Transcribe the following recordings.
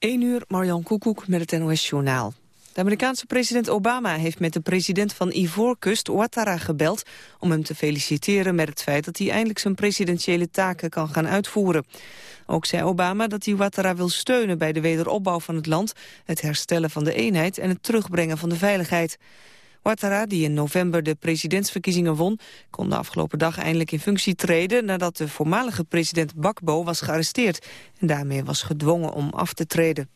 1 uur, Marjan Koekoek met het NOS-journaal. De Amerikaanse president Obama heeft met de president van Ivoorkust, Ouattara, gebeld... om hem te feliciteren met het feit dat hij eindelijk zijn presidentiële taken kan gaan uitvoeren. Ook zei Obama dat hij Ouattara wil steunen bij de wederopbouw van het land... het herstellen van de eenheid en het terugbrengen van de veiligheid. Ouattara, die in november de presidentsverkiezingen won... kon de afgelopen dag eindelijk in functie treden... nadat de voormalige president Bakbo was gearresteerd... en daarmee was gedwongen om af te treden.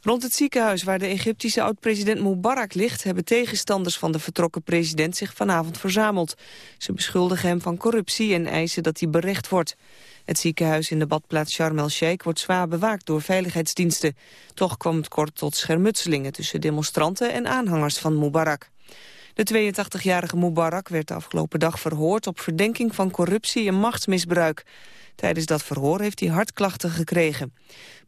Rond het ziekenhuis waar de Egyptische oud-president Mubarak ligt... hebben tegenstanders van de vertrokken president zich vanavond verzameld. Ze beschuldigen hem van corruptie en eisen dat hij berecht wordt. Het ziekenhuis in de badplaats Sharm el-Sheikh wordt zwaar bewaakt door veiligheidsdiensten. Toch kwam het kort tot schermutselingen tussen demonstranten en aanhangers van Mubarak. De 82-jarige Mubarak werd de afgelopen dag verhoord op verdenking van corruptie en machtsmisbruik. Tijdens dat verhoor heeft hij hartklachten gekregen.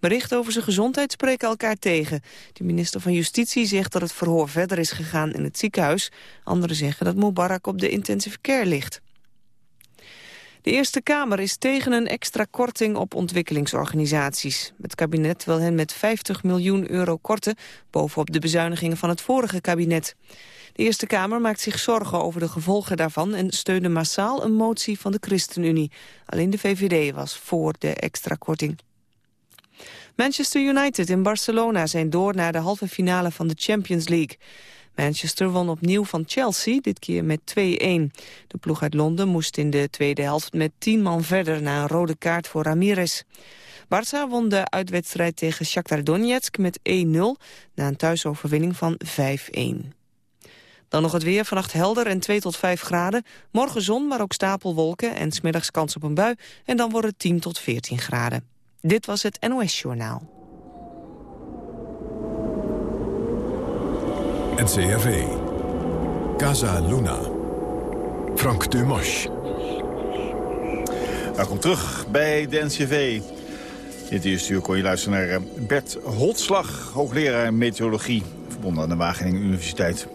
Berichten over zijn gezondheid spreken elkaar tegen. De minister van Justitie zegt dat het verhoor verder is gegaan in het ziekenhuis. Anderen zeggen dat Mubarak op de intensive care ligt. De Eerste Kamer is tegen een extra korting op ontwikkelingsorganisaties. Het kabinet wil hen met 50 miljoen euro korten... bovenop de bezuinigingen van het vorige kabinet. De Eerste Kamer maakt zich zorgen over de gevolgen daarvan... en steunde massaal een motie van de ChristenUnie. Alleen de VVD was voor de extra korting. Manchester United en Barcelona zijn door naar de halve finale van de Champions League. Manchester won opnieuw van Chelsea, dit keer met 2-1. De ploeg uit Londen moest in de tweede helft met 10 man verder... na een rode kaart voor Ramirez. Barça won de uitwedstrijd tegen Shakhtar Donetsk met 1-0... na een thuisoverwinning van 5-1. Dan nog het weer, vannacht helder en 2 tot 5 graden. Morgen zon, maar ook stapelwolken en smiddags kans op een bui. En dan wordt het 10 tot 14 graden. Dit was het NOS Journaal. NCRV. Casa Luna. Frank Dumas. Welkom terug bij de NCV. Dit eerste uur kon je luisteren naar eh, Bert Holtslag, hoogleraar meteorologie, verbonden aan de Wageningen Universiteit.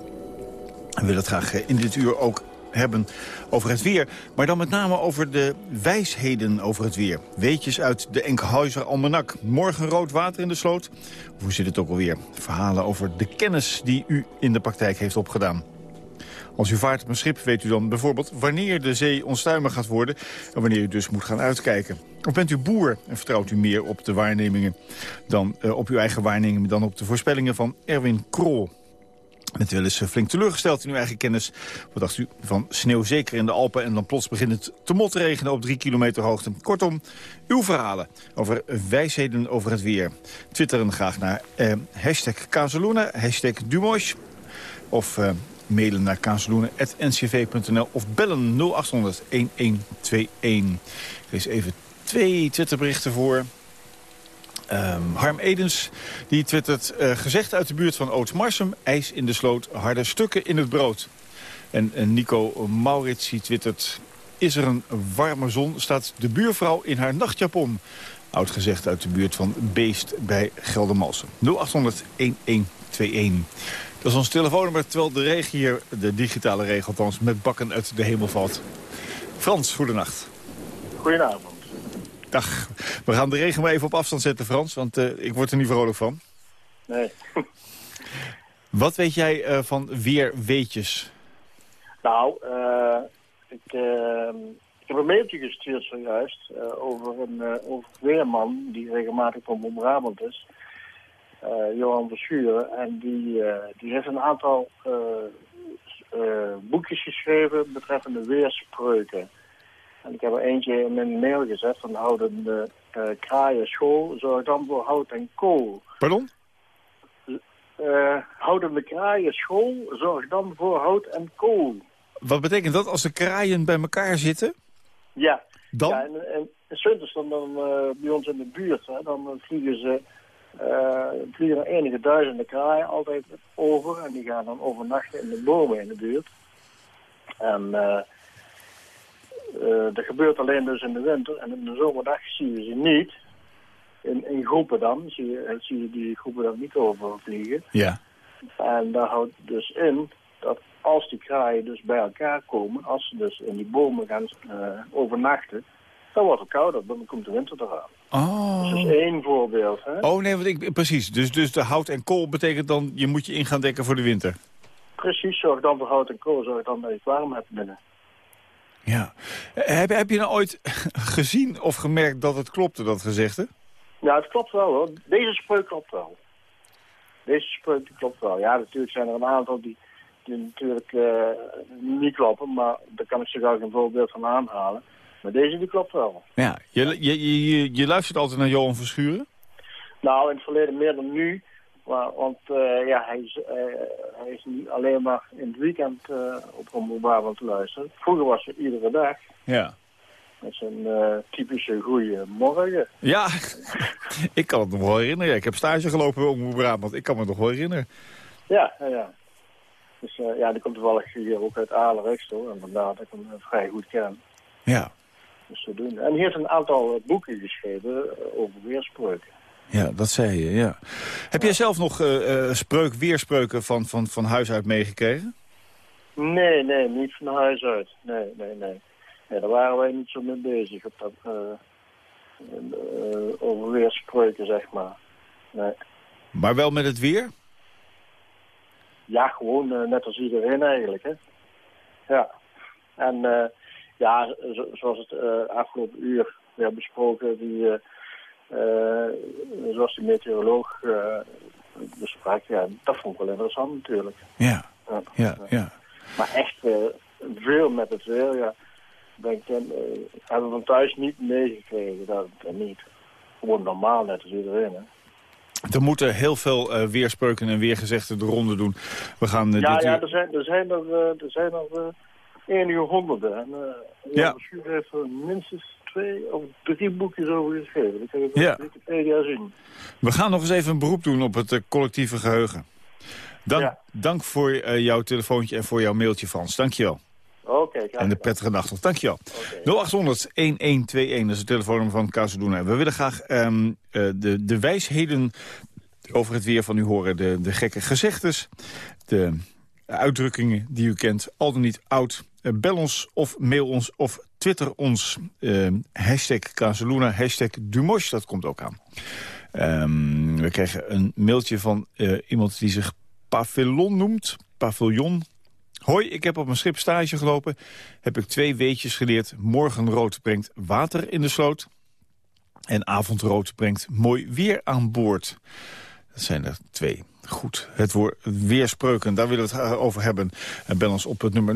We willen het graag eh, in dit uur ook hebben over het weer. Maar dan met name over de wijsheden over het weer. Weetjes uit de Enkhuizer Almanak. Morgen rood water in de sloot. Hoe zit het ook alweer? Verhalen over de kennis die u in de praktijk heeft opgedaan. Als u vaart op een schip weet u dan bijvoorbeeld wanneer de zee onstuimig gaat worden... en wanneer u dus moet gaan uitkijken. Of bent u boer en vertrouwt u meer op de waarnemingen dan uh, op uw eigen waarnemingen... dan op de voorspellingen van Erwin Krol. Bent wel eens eh, flink teleurgesteld in uw eigen kennis? Wat dacht u van sneeuw zeker in de Alpen en dan plots begint het te motregenen op drie kilometer hoogte? Kortom, uw verhalen over wijsheden over het weer. Twitteren graag naar eh, hashtag Kazeluna, hashtag Dumois. Of eh, mailen naar kazeluna.ncv.nl of bellen 0800 1121. Ik lees even twee Twitterberichten voor. Um, Harm Edens die twittert uh, gezegd uit de buurt van Oost-Marsum... ijs in de sloot, harde stukken in het brood. En, en Nico Maurits die twittert... is er een warme zon, staat de buurvrouw in haar nachtjapon. Oud gezegd uit de buurt van Beest bij Geldermalsen. 0800-1121. Dat is ons telefoonnummer, terwijl de regen hier, de digitale althans, met bakken uit de hemel valt. Frans, goedenacht. Goedenavond. Dag. We gaan de regen maar even op afstand zetten, Frans, want uh, ik word er niet vrolijk van. Nee. Wat weet jij uh, van weerweetjes? Nou, uh, ik, ik, heb een mailtje gestuurd zojuist over een over weerman die regelmatig van Brabant is. Johan Verschuren. En die, die heeft een aantal boekjes geschreven betreffende weerspreuken. En ik heb er eentje in mijn mail gezet van houden de uh, kraaien school, zorg dan voor hout en kool. Pardon? Uh, houden de kraaien school, zorg dan voor hout en kool. Wat betekent dat als de kraaien bij elkaar zitten? Ja. Dan? Ja, en, en, dan, dan uh, bij ons in de buurt, hè, dan vliegen ze uh, vliegen er enige duizenden kraaien altijd over. En die gaan dan overnachten in de bomen in de buurt. En... Uh, dat gebeurt alleen dus in de winter. En in de zomerdag zie je ze niet. In, in groepen dan. Zie je, eh, zie je die groepen dan niet overvliegen. Ja. En daar houdt dus in dat als die kraaien dus bij elkaar komen, als ze dus in die bomen gaan uh, overnachten, dan wordt het kouder, dan komt de winter eraan. Oh. Dus dat is één voorbeeld. Hè? Oh nee, want ik, precies. Dus, dus de hout en kool betekent dan, je moet je in gaan dekken voor de winter. Precies, zorg dan voor hout en kool. Zorg dan dat je het warm hebt binnen. Ja. Heb, heb je nou ooit gezien of gemerkt dat het klopte, dat gezegde? Ja, het klopt wel hoor. Deze spreuk klopt wel. Deze spreuk klopt wel. Ja, natuurlijk zijn er een aantal die, die natuurlijk eh, niet kloppen. Maar daar kan ik zich ook een voorbeeld van aanhalen. Maar deze die klopt wel. Ja. Je, je, je, je luistert altijd naar Johan Verschuren? Nou, in het verleden meer dan nu. Maar, want uh, ja, hij is, uh, hij is niet alleen maar in het weekend uh, op Omroep Brabant te luisteren. Vroeger was het iedere dag. Ja. Met zijn typische goede morgen. Ja, ik kan het nog wel herinneren. Ik heb stage gelopen op Omroep Brabant. Ik kan me nog wel herinneren. Ja, ja. Dus ja, die komt toevallig hier ook uit Aalerechts hoor. En vandaar dat ik hem vrij goed ken. Ja. Dus doen. En hij heeft een aantal boeken geschreven over weerspreuken. Ja, dat zei je, ja. Heb jij zelf nog uh, spreuk, weerspreuken van, van, van huis uit meegekregen? Nee, nee, niet van huis uit. Nee, nee, nee. nee daar waren wij niet zo mee bezig. Op dat, uh, over weerspreuken, zeg maar. Nee. Maar wel met het weer? Ja, gewoon net als iedereen eigenlijk, hè. Ja. En ja, zo, zoals het afgelopen uur weer besproken, die... Uh, zoals de meteoroloog uh, besprak, ja, dat vond ik wel interessant natuurlijk. Ja, ja, ja. ja. Maar echt uh, veel met het weer, ja, denk ik, hebben we van thuis niet meegekregen, dat, niet. Gewoon normaal, net als iedereen, hè. Er moeten heel veel uh, weerspreuken en weergezegden de ronde doen. We gaan, uh, ja, dit ja, uur... er zijn er, zijn er, uh, er, zijn er enige honderden. En ja. Heeft er minstens twee of drie boekjes over geschreven. Dat je op ja. Wikipedia zien. We gaan nog eens even een beroep doen op het uh, collectieve geheugen. Dank, Ja. dank voor uh, jouw telefoontje en voor jouw mailtje, Frans. Dank je wel. Oké, graag En de prettige nacht nog. Dank je wel. Oké. 0800-1121, dat is het telefoonnummer van Casaluna. We willen graag ehm, eh, de, de wijsheden over het weer van u horen. De, de gekke gezegdes, de uitdrukkingen die u kent, al dan niet oud. Eh, bel ons of mail ons of twitter ons. Eh, hashtag Casaluna, hashtag Dumosh, dat komt ook aan. Ehm, we kregen een mailtje van eh, iemand die zich Pavillon noemt. Pavillon. Hoi, ik heb op mijn schip stage gelopen. Heb ik twee weetjes geleerd. Morgenrood brengt water in de sloot. En avondrood brengt mooi weer aan boord. Dat zijn er twee. Goed, het woord weerspreuken, daar willen we het eh, over hebben. En bel ons op het nummer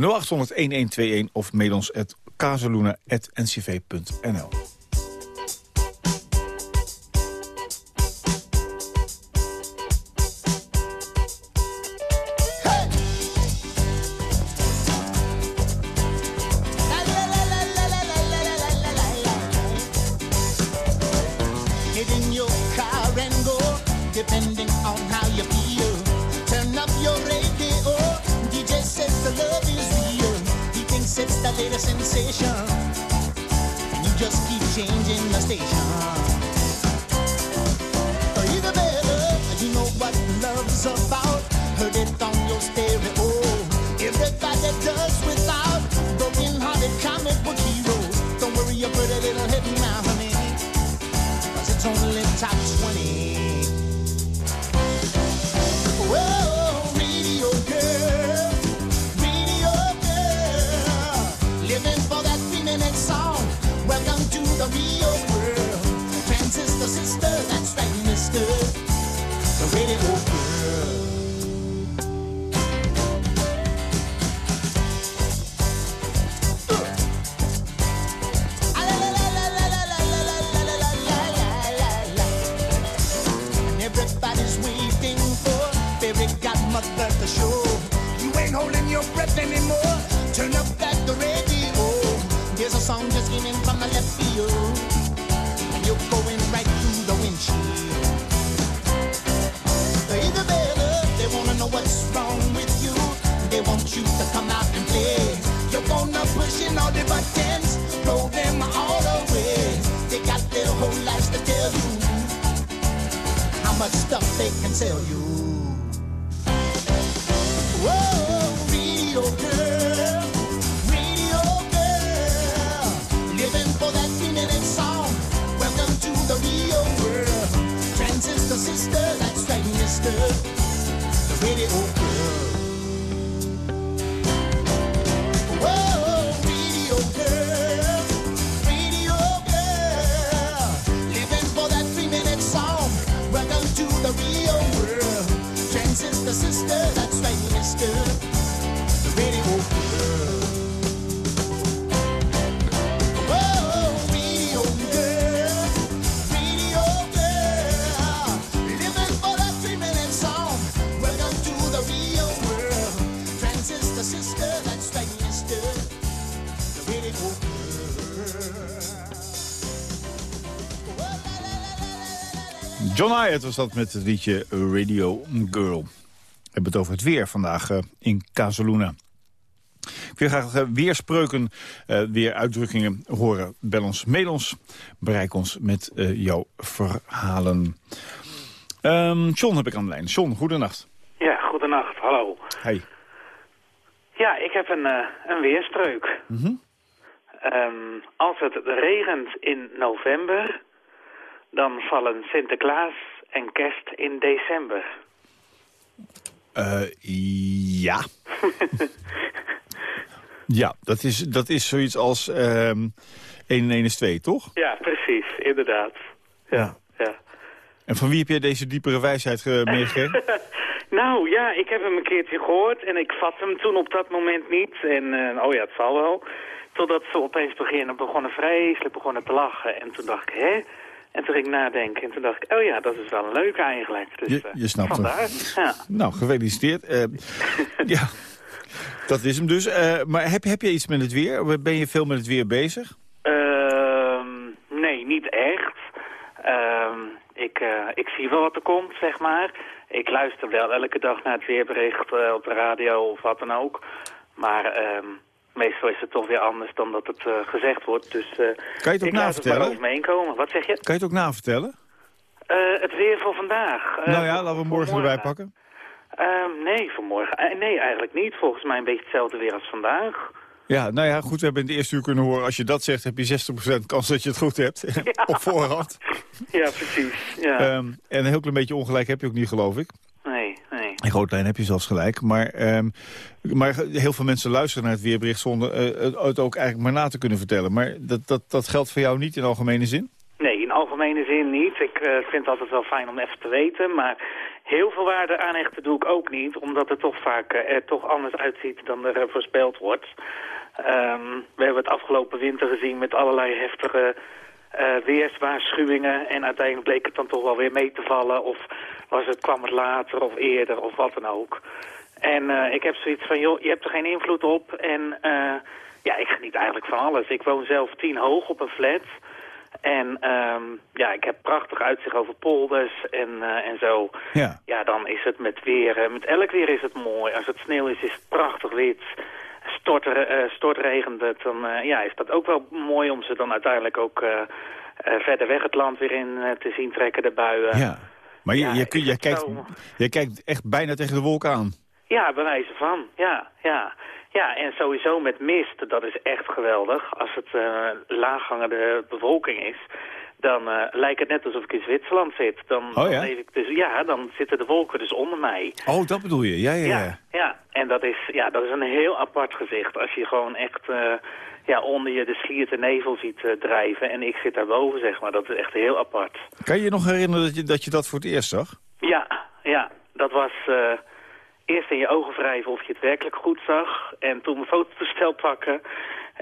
0800-1121 of mail ons at kazeluna.ncv.nl. in from the left field. And you're going right through the windshield. Isabella, they wanna know what's wrong with you. They want you to come out and play. You're gonna push in all the buttons, throw them all away. They got their whole lives to tell you how much stuff they can sell you. Whoa, the radio John Hyatt was dat met het liedje Radio Girl. We hebben het over het weer vandaag eh, in Casaluna. Ik wil graag eh, weer spreuken, eh, weer uitdrukkingen horen. Bel ons, mail ons, bereik ons met jouw verhalen. Ehm John heb ik aan de lijn. John, goedenacht. Ja, goedenacht. Hallo. Hey. Ja, ik heb een, een weerspreuk. Ehm, als het regent in november, dan vallen Sinterklaas en kerst in december. Eh, ja. ja, dat is, dat is zoiets als ehm 1 en 1 is 2, toch? Ja, precies. Inderdaad. Ja, ja. En van wie heb jij deze diepere wijsheid ge- meegekregen? Nou ja, ik heb hem een keertje gehoord en ik vat hem toen op dat moment niet. En eh, oh ja, het zal wel. Totdat ze opeens beginnen, begonnen vreselijk begonnen te lachen. En toen dacht ik, hè? En toen ging ik nadenken en toen dacht ik, oh ja, dat is wel een leuke eigenlijk. Dus, Je- eh, je snapt. Ja. Nou, gefeliciteerd. Eh, ja, dat is hem dus. Eh, maar heb, heb je iets met het weer? Ben je veel met het weer bezig? Ehm, nee, niet echt. Ehm, ik, ik zie wel wat er komt, zeg maar. Ik luister wel elke dag naar het weerbericht op de radio of wat dan ook. Maar ehm, meestal is het toch weer anders dan dat het eh, gezegd wordt. Dus eh, Kan je het ook navertellen? maar over me heen komen. Wat zeg je? Kan je het ook navertellen? Eh, het weer voor vandaag. Nou ja, laten we morgen erbij pakken. Ehm, nee, voor morgen. Eh, nee, eigenlijk niet. Volgens mij een beetje hetzelfde weer als vandaag. Ja, nou ja, goed, we hebben in het eerste uur kunnen horen... als je dat zegt, heb je 60% kans dat je het goed hebt. Op voorhand. Ja, precies. Ja. Ehm, en een heel klein beetje ongelijk heb je ook niet, geloof ik. In grote lijn heb je zelfs gelijk. Maar, ehm, maar heel veel mensen luisteren naar het weerbericht... zonder eh, het- ook eigenlijk maar na te kunnen vertellen. Maar dat, dat, dat geldt voor jou niet in algemene zin? Nee, in algemene zin niet. Ik eh, vind het altijd wel fijn om even te weten, maar heel veel waarde aanhechten doe ik ook niet, omdat het toch vaak eh, er toch anders uitziet dan er voorspeld wordt. Ehm, we hebben het afgelopen winter gezien met allerlei heftige eh, weerswaarschuwingen en uiteindelijk bleek het dan toch wel weer mee te vallen of was het, kwam het later of eerder of wat dan ook. En eh, ik heb zoiets van, joh, je hebt er geen invloed op en eh, ja, ik geniet eigenlijk van alles. Ik woon zelf tien hoog op een flat. En ehm, ja, ik heb prachtig uitzicht over polders en, en zo. Ja. Ja, dan is het met weer, met elk weer is het mooi. Als het sneeuw is, is het prachtig wit. Stort, eh stortregent het, dan eh, ja, is dat ook wel mooi om ze dan uiteindelijk ook eh, eh, verder weg het land weer in eh, te zien trekken, de buien. ja. Maar je, Ja, je, kijkt, zo- jij kijkt echt bijna tegen de wolken aan. Ja, bij wijze van. Ja, ja. Ja, en sowieso met mist, dat is echt geweldig. Als het eh laaghangende bewolking is, dan eh, lijkt het net alsof ik in Zwitserland zit. Dan, Oh ja? leef ik dus, ja, dan zitten de wolken dus onder mij. Oh, dat bedoel je? Ja, ja, ja. Ja, ja. En dat is, ja, dat is een heel apart gezicht. Als je gewoon echt eh, ja, onder je de slierte nevel ziet eh, drijven. En ik zit daarboven, zeg maar. Dat is echt heel apart. Kan je je nog herinneren dat je, dat je dat voor het eerst zag? Ja, ja. Dat was eerst in je ogen wrijven of je het werkelijk goed zag. En toen mijn fototoestel pakken.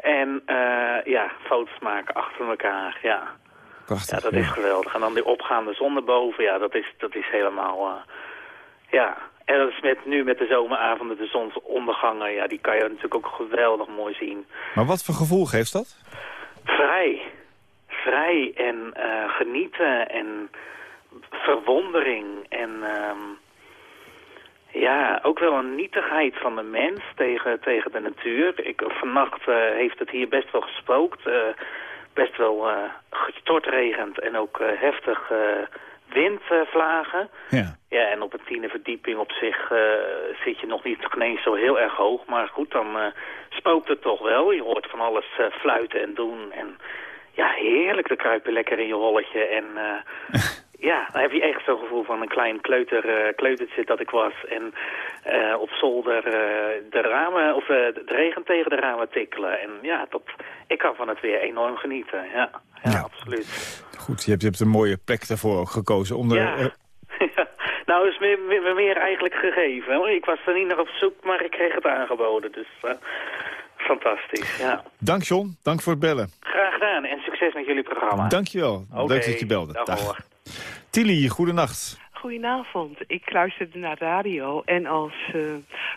En eh, ja, foto's maken achter elkaar, ja. Prachtig. Ja, dat is geweldig. En dan die opgaande zon erboven, ja, dat is, dat is helemaal... eh, ja, en dat is met, nu met de zomeravonden, de zonsondergangen, ja, die kan je natuurlijk ook geweldig mooi zien. Maar wat voor gevoel geeft dat? Vrij. Vrij en eh, genieten en verwondering en... ehm, ja, ook wel een nietigheid van de mens tegen, tegen de natuur. Ik, vannacht eh, heeft het hier best wel gespookt. Best wel eh gestortregend en ook eh, heftig eh, windvlagen. Ja. Ja, en op een tiende verdieping op zich zit je nog niet ineens zo heel erg hoog. Maar goed, dan spookt het toch wel. Je hoort van alles fluiten en doen. En ja, heerlijk. Dan kruip je lekker in je holletje. En heb je echt zo'n gevoel van een klein kleuter, eh, kleutertje dat ik was. En eh, op zolder eh, de ramen, of de regen tegen de ramen tikkelen. En ja, dat, ik kan van het weer enorm genieten. Ja, ja, Ja. absoluut. Goed, je hebt, je hebt een mooie plek daarvoor gekozen. Onder, Ja. nou is me, me, me meer eigenlijk gegeven. Ik was er niet nog op zoek, maar ik kreeg het aangeboden. Dus fantastisch, ja. dank John, dank voor het bellen. Graag gedaan en succes met jullie programma. Dank je wel. Oké, Leuk dat je belde. dag. Tilly, goedenacht. Goedenavond. Ik luisterde naar radio en als eh,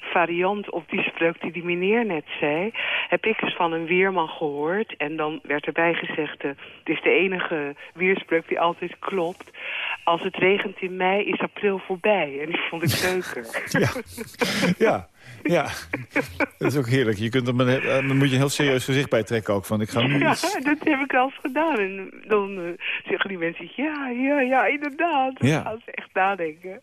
variant op die spreuk die die meneer net zei... heb ik eens van een weerman gehoord. En dan werd erbij gezegd, eh, het is de enige weerspreuk die altijd klopt. Als het regent in mei is april voorbij. En die vond ik leuker. Ja, ja, ja. Dat is ook heerlijk. Je kunt er met, eh, dan moet je een heel serieus gezicht bij trekken ook. Van, ik ga nu Ja, iets... dat heb ik al eens gedaan. En dan eh, zeggen die mensen, ja, ja, ja, inderdaad. Dan Ja. gaan ze echt nadenken.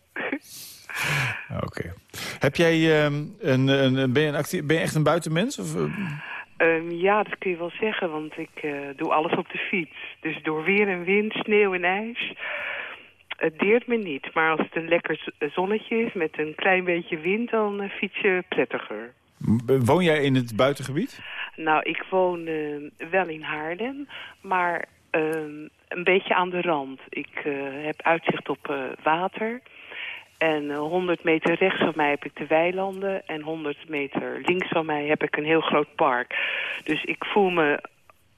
Oké. Heb jij ehm, een, een, een- ben, je een actie- ben je echt een buitenmens? Of, eh? Ehm, ja, dat kun je wel zeggen, want ik doe alles op de fiets. Dus door weer en wind, sneeuw en ijs, het deert me niet. Maar als het een lekker zonnetje is met een klein beetje wind, dan eh, fiets je prettiger. woon jij in het buitengebied? Nou, ik woon eh, wel in Haarlem, maar ehm, een beetje aan de rand. Ik eh, heb uitzicht op water. En eh, 100 meter rechts van mij heb ik de weilanden. En 100 meter links van mij heb ik een heel groot park. Dus ik voel me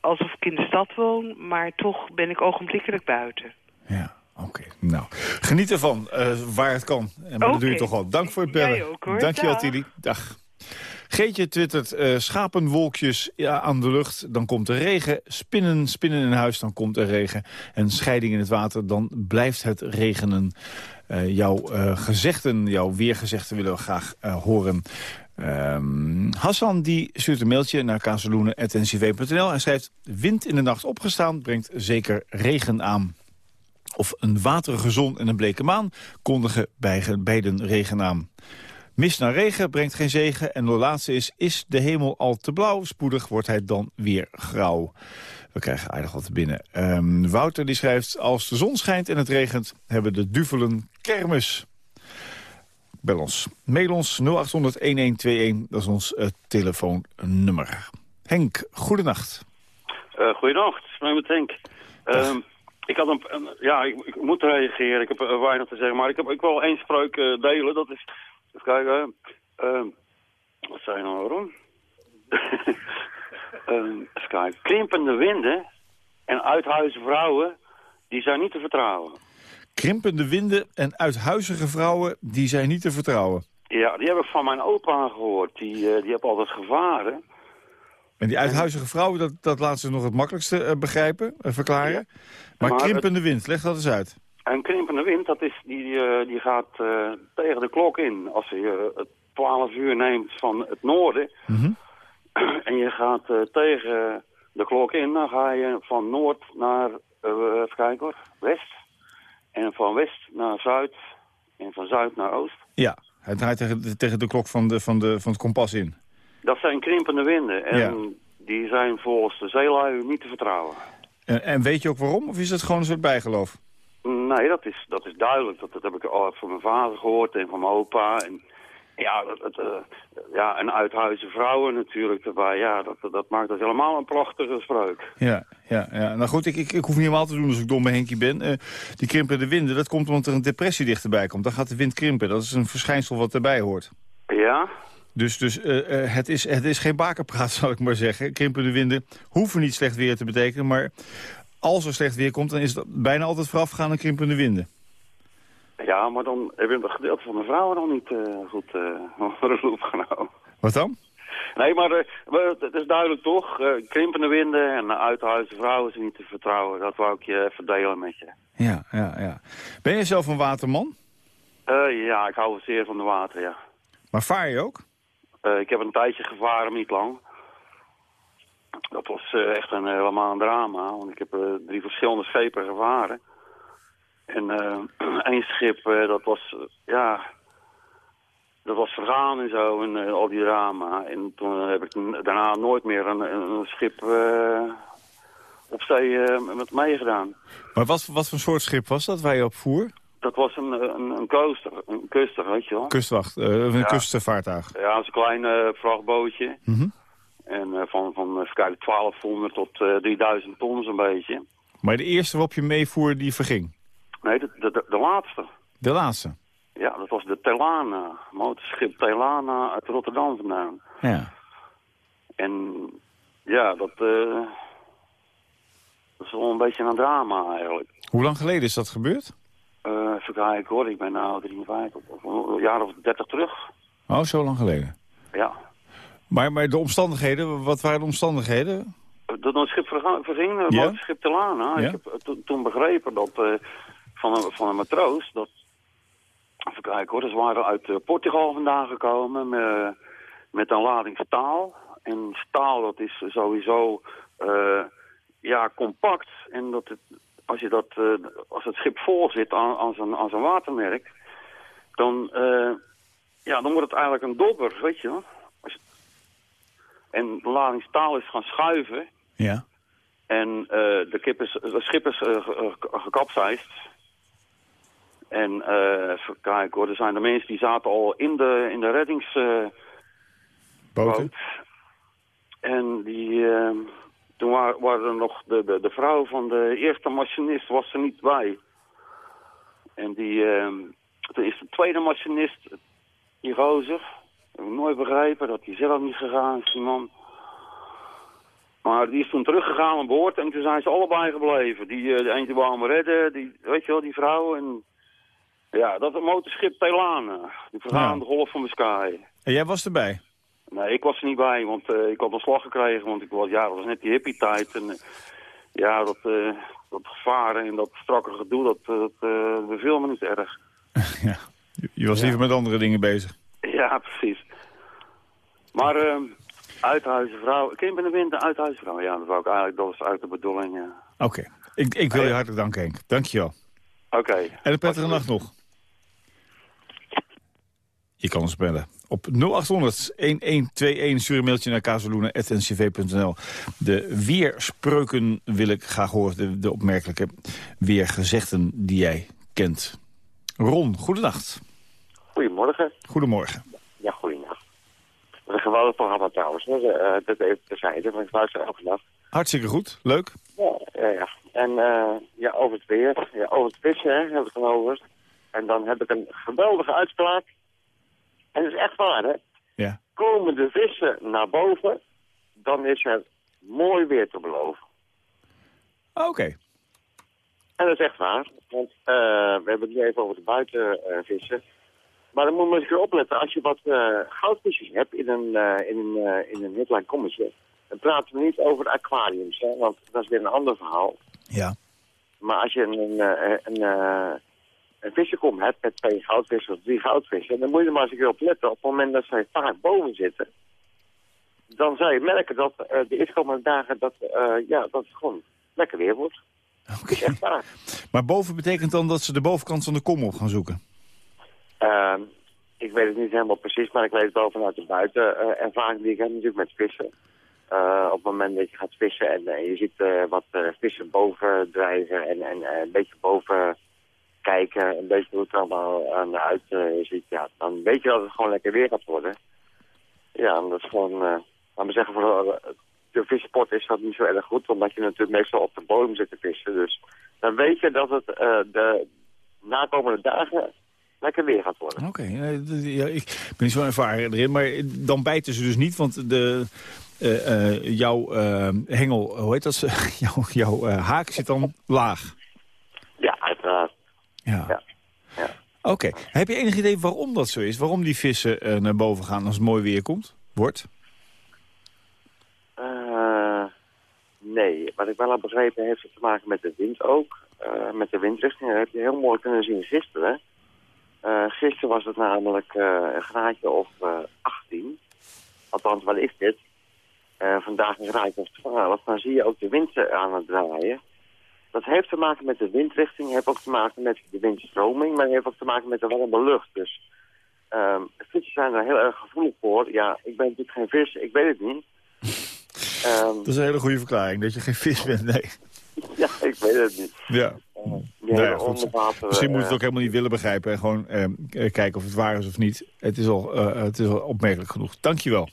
alsof ik in de stad woon, maar toch ben ik ogenblikkelijk buiten. Ja, oké. Nou, geniet ervan, eh, waar het kan. En maar dat doe je toch wel. Dank voor het bellen. Jij ook, hoor. Dankjewel. Tilly. Dag. Geetje twittert, eh, schapenwolkjes ja, aan de lucht, dan komt er regen. Spinnen, spinnen in huis, dan komt er regen. En scheiding in het water, dan blijft het regenen. Eh, jouw eh, gezegden, jouw weergezegden willen we graag horen. Ehm, Hassan die stuurt een mailtje naar kazeloenen.ncv.nl en schrijft... Wind in de nacht opgestaan brengt zeker regen aan. Of een waterige zon en een bleke maan kondigen beide- beiden regen aan. Mist naar regen brengt geen zegen. En de laatste is, is de hemel al te blauw? Spoedig wordt hij dan weer grauw. We krijgen aardig wat binnen. Ehm, Wouter die schrijft, als de zon schijnt en het regent... hebben de duvelen kermis. Bel ons. Mail ons 0800-1121. Dat is ons eh, telefoonnummer. Henk, goedenacht. Uh, goedenacht, mijn met Henk. Ik had een, een- ja, ik, ik moet reageren. Ik heb uh, weinig te zeggen, maar ik heb ik wil één spreuk eh, delen. Dat is, even kijken. ehm, wat zei je nou, waarom? Even kijken. Krimpende winden en uithuizen vrouwen, die zijn niet te vertrouwen. Krimpende winden en uithuizige vrouwen, die zijn niet te vertrouwen. Ja, die heb ik van mijn opa gehoord. Die, eh, die heeft altijd gevaren. En die uithuizige vrouwen, dat, dat laten ze nog het makkelijkste eh, begrijpen, eh, verklaren. Maar, Maar krimpende wind, leg dat eens uit. En krimpende wind, dat is, die, eh, die gaat tegen de klok in. Als je het 12 uur neemt van het noorden Mhm. en je gaat tegen de klok in, dan ga je van noord naar, even kijken hoor, west. En van west naar zuid en van zuid naar oost. Ja, hij draait tegen, de- tegen de klok van, de, van, de, van het kompas in. Dat zijn krimpende winden en Ja. die zijn volgens de zeelui niet te vertrouwen. En, en weet je ook waarom? Of is het gewoon een soort bijgeloof? Nee, dat is, dat is duidelijk. Dat, dat heb ik al van mijn vader gehoord en van mijn opa. En, ja, dat, dat, eh, ja, en uithuizen vrouwen natuurlijk erbij. Ja, dat, dat maakt het helemaal een prachtige spreuk. Ja, ja, ja. Nou goed, ik, ik, ik hoef niet helemaal te doen als ik domme Henkie ben. Eh, die krimpende winden, dat komt omdat er een depressie dichterbij komt. Dan gaat de wind krimpen. Dat is een verschijnsel wat erbij hoort. Ja? Dus, dus eh, eh, het, is, het is geen bakerpraat, zal ik maar zeggen. Krimpende winden hoeven niet slecht weer te betekenen. Maar als er slecht weer komt, dan is het bijna altijd voorafgaand aan krimpende winden. Ja, maar dan heb je het gedeelte van de vrouwen nog niet eh, goed onder de loep genomen. Wat dan? Nee, maar het is duidelijk toch. krimpende winden en uithuizen vrouwen zijn niet te vertrouwen. Dat wou ik je even delen met je. Ja, ja, ja. Ben je zelf een waterman? Ja, ik hou zeer van de water, ja. Maar vaar je ook? Eh, ik heb een tijdje gevaren, niet lang. Dat was eh, echt een, helemaal een drama, want ik heb eh, drie verschillende schepen gevaren. En eh, één schip, eh, dat was, eh, ja, dat was vergaan en zo, en eh, al die drama. En toen heb ik daarna nooit meer een, een, schip eh, op zee eh, met meegedaan. Maar wat, wat voor soort schip was dat waar je op voer? Dat was een, een, een coaster, een kuster, weet je wel. Kustwacht, eh, een Ja. kustvaartuig. Ja, dat is een klein eh, vrachtbootje. Mhm. En eh, van, van even kijken, 1200 tot eh 3000 ton zo'n beetje. Maar de eerste waarop je meevoer, die verging. Nee, de, de, de, de laatste. De laatste. Ja, dat was de Telana, motorschip Telana uit Rotterdam vandaan. Ja. En ja, dat, eh, dat is wel een beetje een drama eigenlijk. Hoe lang geleden is dat gebeurd? Eh even kijken hoor, ik ben nou 53, of een jaar of 30 terug. Oh, zo lang geleden. Ja. Maar, maar de omstandigheden, wat waren de omstandigheden? Dat een schip verging, het Ja? motorschip Telana. Ja? Ik heb eh, to- toen begrepen dat eh, van, een, van een matroos, dat, even kijken hoor, ze waren uit eh, Portugal vandaan gekomen met, met een lading staal. En staal dat is sowieso eh, ja, compact. En dat het, als, je dat, eh, als het schip vol zit aan, aan, zijn, aan zijn watermerk, dan, eh, ja, dan wordt het eigenlijk een dobber, weet je wel. Als je- En de lading staal is gaan schuiven. Ja. En eh, de, kip is, de schip is ge- ge- gekapseist. En eh even kijken hoor, er zijn de mensen die zaten al in de, in de reddingsboot. En die, toen wa- waren er nog de, de, de vrouw van de eerste machinist was er niet bij. En die, eh, toen is de tweede machinist, die gozer, heb ik nooit begrepen dat hij zelf niet gegaan is, die man. Maar die is toen teruggegaan aan boord en toen zijn ze allebei gebleven. Die, eh, de eentje wou hem redden, die, weet je wel, die vrouw. En ja, dat motorschip Telane. Die vergaan Ja. de golf van Biscay. En jij was erbij? Nee, ik was er niet bij, want eh, ik had een slag gekregen. Want ik was, ja, dat was net die hippie-tijd. En eh, ja, dat, eh, dat gevaren en dat strakke gedoe, dat, dat beviel me niet erg. ja. Je- was liever met andere dingen bezig. Ja, precies. Maar uh, uithuizenvrouw, ik ben de winter uithuizenvrouw. Ja, dat wou ik eigenlijk, dat was uit de bedoeling. ja. Oké. Ik, ik wil je hartelijk danken, Henk. Dank je wel. Oké. En een prettige nacht nog. Je kan ons bellen. Op 0800-1121 stuur een mailtje naar kazeluna.ncv.nl. De weerspreuken wil ik graag horen. De, de opmerkelijke weergezegden die jij kent. Ron, goedenacht. Goedemorgen. Goedemorgen. Ja, goedenacht. Wat een geweldig programma trouwens. hè. Eh, dat even terzijde, want ik luister elke dag. Hartstikke goed. Leuk. Ja, ja, ja. En eh, ja, over het weer, ja, over het vissen hè, heb ik het over. En dan heb ik een geweldige uitspraak. En dat is echt waar, hè. Ja. Komen de vissen naar boven, dan is er mooi weer te beloven. Oké. En dat is echt waar. Want eh, we hebben het nu even over de buitenvissen. maar dan moet je eens opletten. Als je wat eh goudvisjes hebt in een, eh, in een, eh, in een klein kommetje... dan praten we niet over aquariums, hè, want dat is weer een ander verhaal. Ja. Maar als je een, een, eh, een, eh, een vissenkom hebt met twee goudvissen of drie goudvissen... dan moet je er maar eens een keer op letten. Op het moment dat zij vaak boven zitten... dan zal je merken dat eh, de eerstkomende dagen dat, eh, ja, dat het gewoon lekker weer wordt. Echt waar. Maar boven betekent dan dat ze de bovenkant van de kom op gaan zoeken? Ehm, ik weet het niet helemaal precies, maar ik weet het wel vanuit de buitenervaring die ik heb natuurlijk met vissen. Eh, op het moment dat je gaat vissen en eh, je ziet eh, wat eh, vissen boven drijven en, en eh, een beetje boven kijken, een beetje hoe het er allemaal aan uit eh, ziet, ja, dan weet je dat het gewoon lekker weer gaat worden. Ja, en dat is gewoon, eh laten we zeggen, voor de vissport is dat niet zo erg goed, omdat je natuurlijk meestal op de bodem zit te vissen. Dus dan weet je dat het eh, de nakomende dagen lekker weer gaat worden. Oké, ja, ik ben niet zo ervaren erin, maar dan bijten ze dus niet, want de, jouw hengel, hoe heet dat, jouw, jouw haak zit dan laag. Ja, uiteraard. Ja. Ja. Ja. Oké, heb je enig idee waarom dat zo is? Waarom die vissen eh, naar boven gaan als het mooi weer komt? Wordt? Eh, nee, wat ik wel heb begrepen heeft het te maken met de wind ook. Eh, met de windrichting. Dat heb je heel mooi kunnen zien gisteren. Gisteren was het namelijk een graadje of eh 18. Althans, wat is dit? Vandaag een graadje of 12. Dan zie je ook de wind aan het draaien. Dat heeft te maken met de windrichting, heeft ook te maken met de windstroming, maar heeft ook te maken met de warme lucht. Dus ehm vissen zijn er heel erg gevoelig voor. Ja, ik ben natuurlijk geen vis, ik weet het niet. Ehm, Dat is een hele goede verklaring, dat je geen vis bent, nee. ja, ik weet het niet. Ja. Die Nou ja, onderwater, Misschien moet je eh, het ook helemaal niet willen begrijpen... en gewoon eh, eh, kijken of het waar is of niet. Het is al, eh, het is al opmerkelijk genoeg. Dankjewel.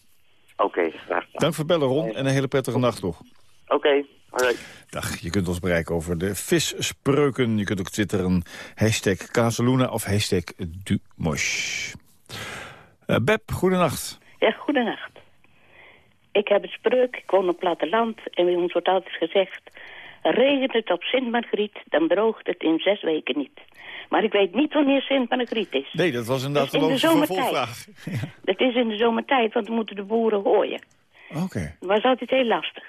Oké, graag gedaan. Dank voor het bellen, Ron. En een hele prettige nacht nog. Oké, alright. Dag, je kunt ons bereiken over de visspreuken. Je kunt ook twitteren hashtag Kazeluna of hashtag Dumosh. Eh Beb, goedenacht. Ja, goedenacht. Ik heb een spreuk, ik woon op het platteland en bij ons wordt altijd gezegd... regent het op Sint-Margriet, dan droogt het in zes weken niet. Maar ik weet niet wanneer Sint-Margriet is. Nee, dat was inderdaad Dus de in de logische zomertijd. Dat is in de zomertijd, want dan moeten de boeren gooien. Oké, Dat was altijd heel lastig.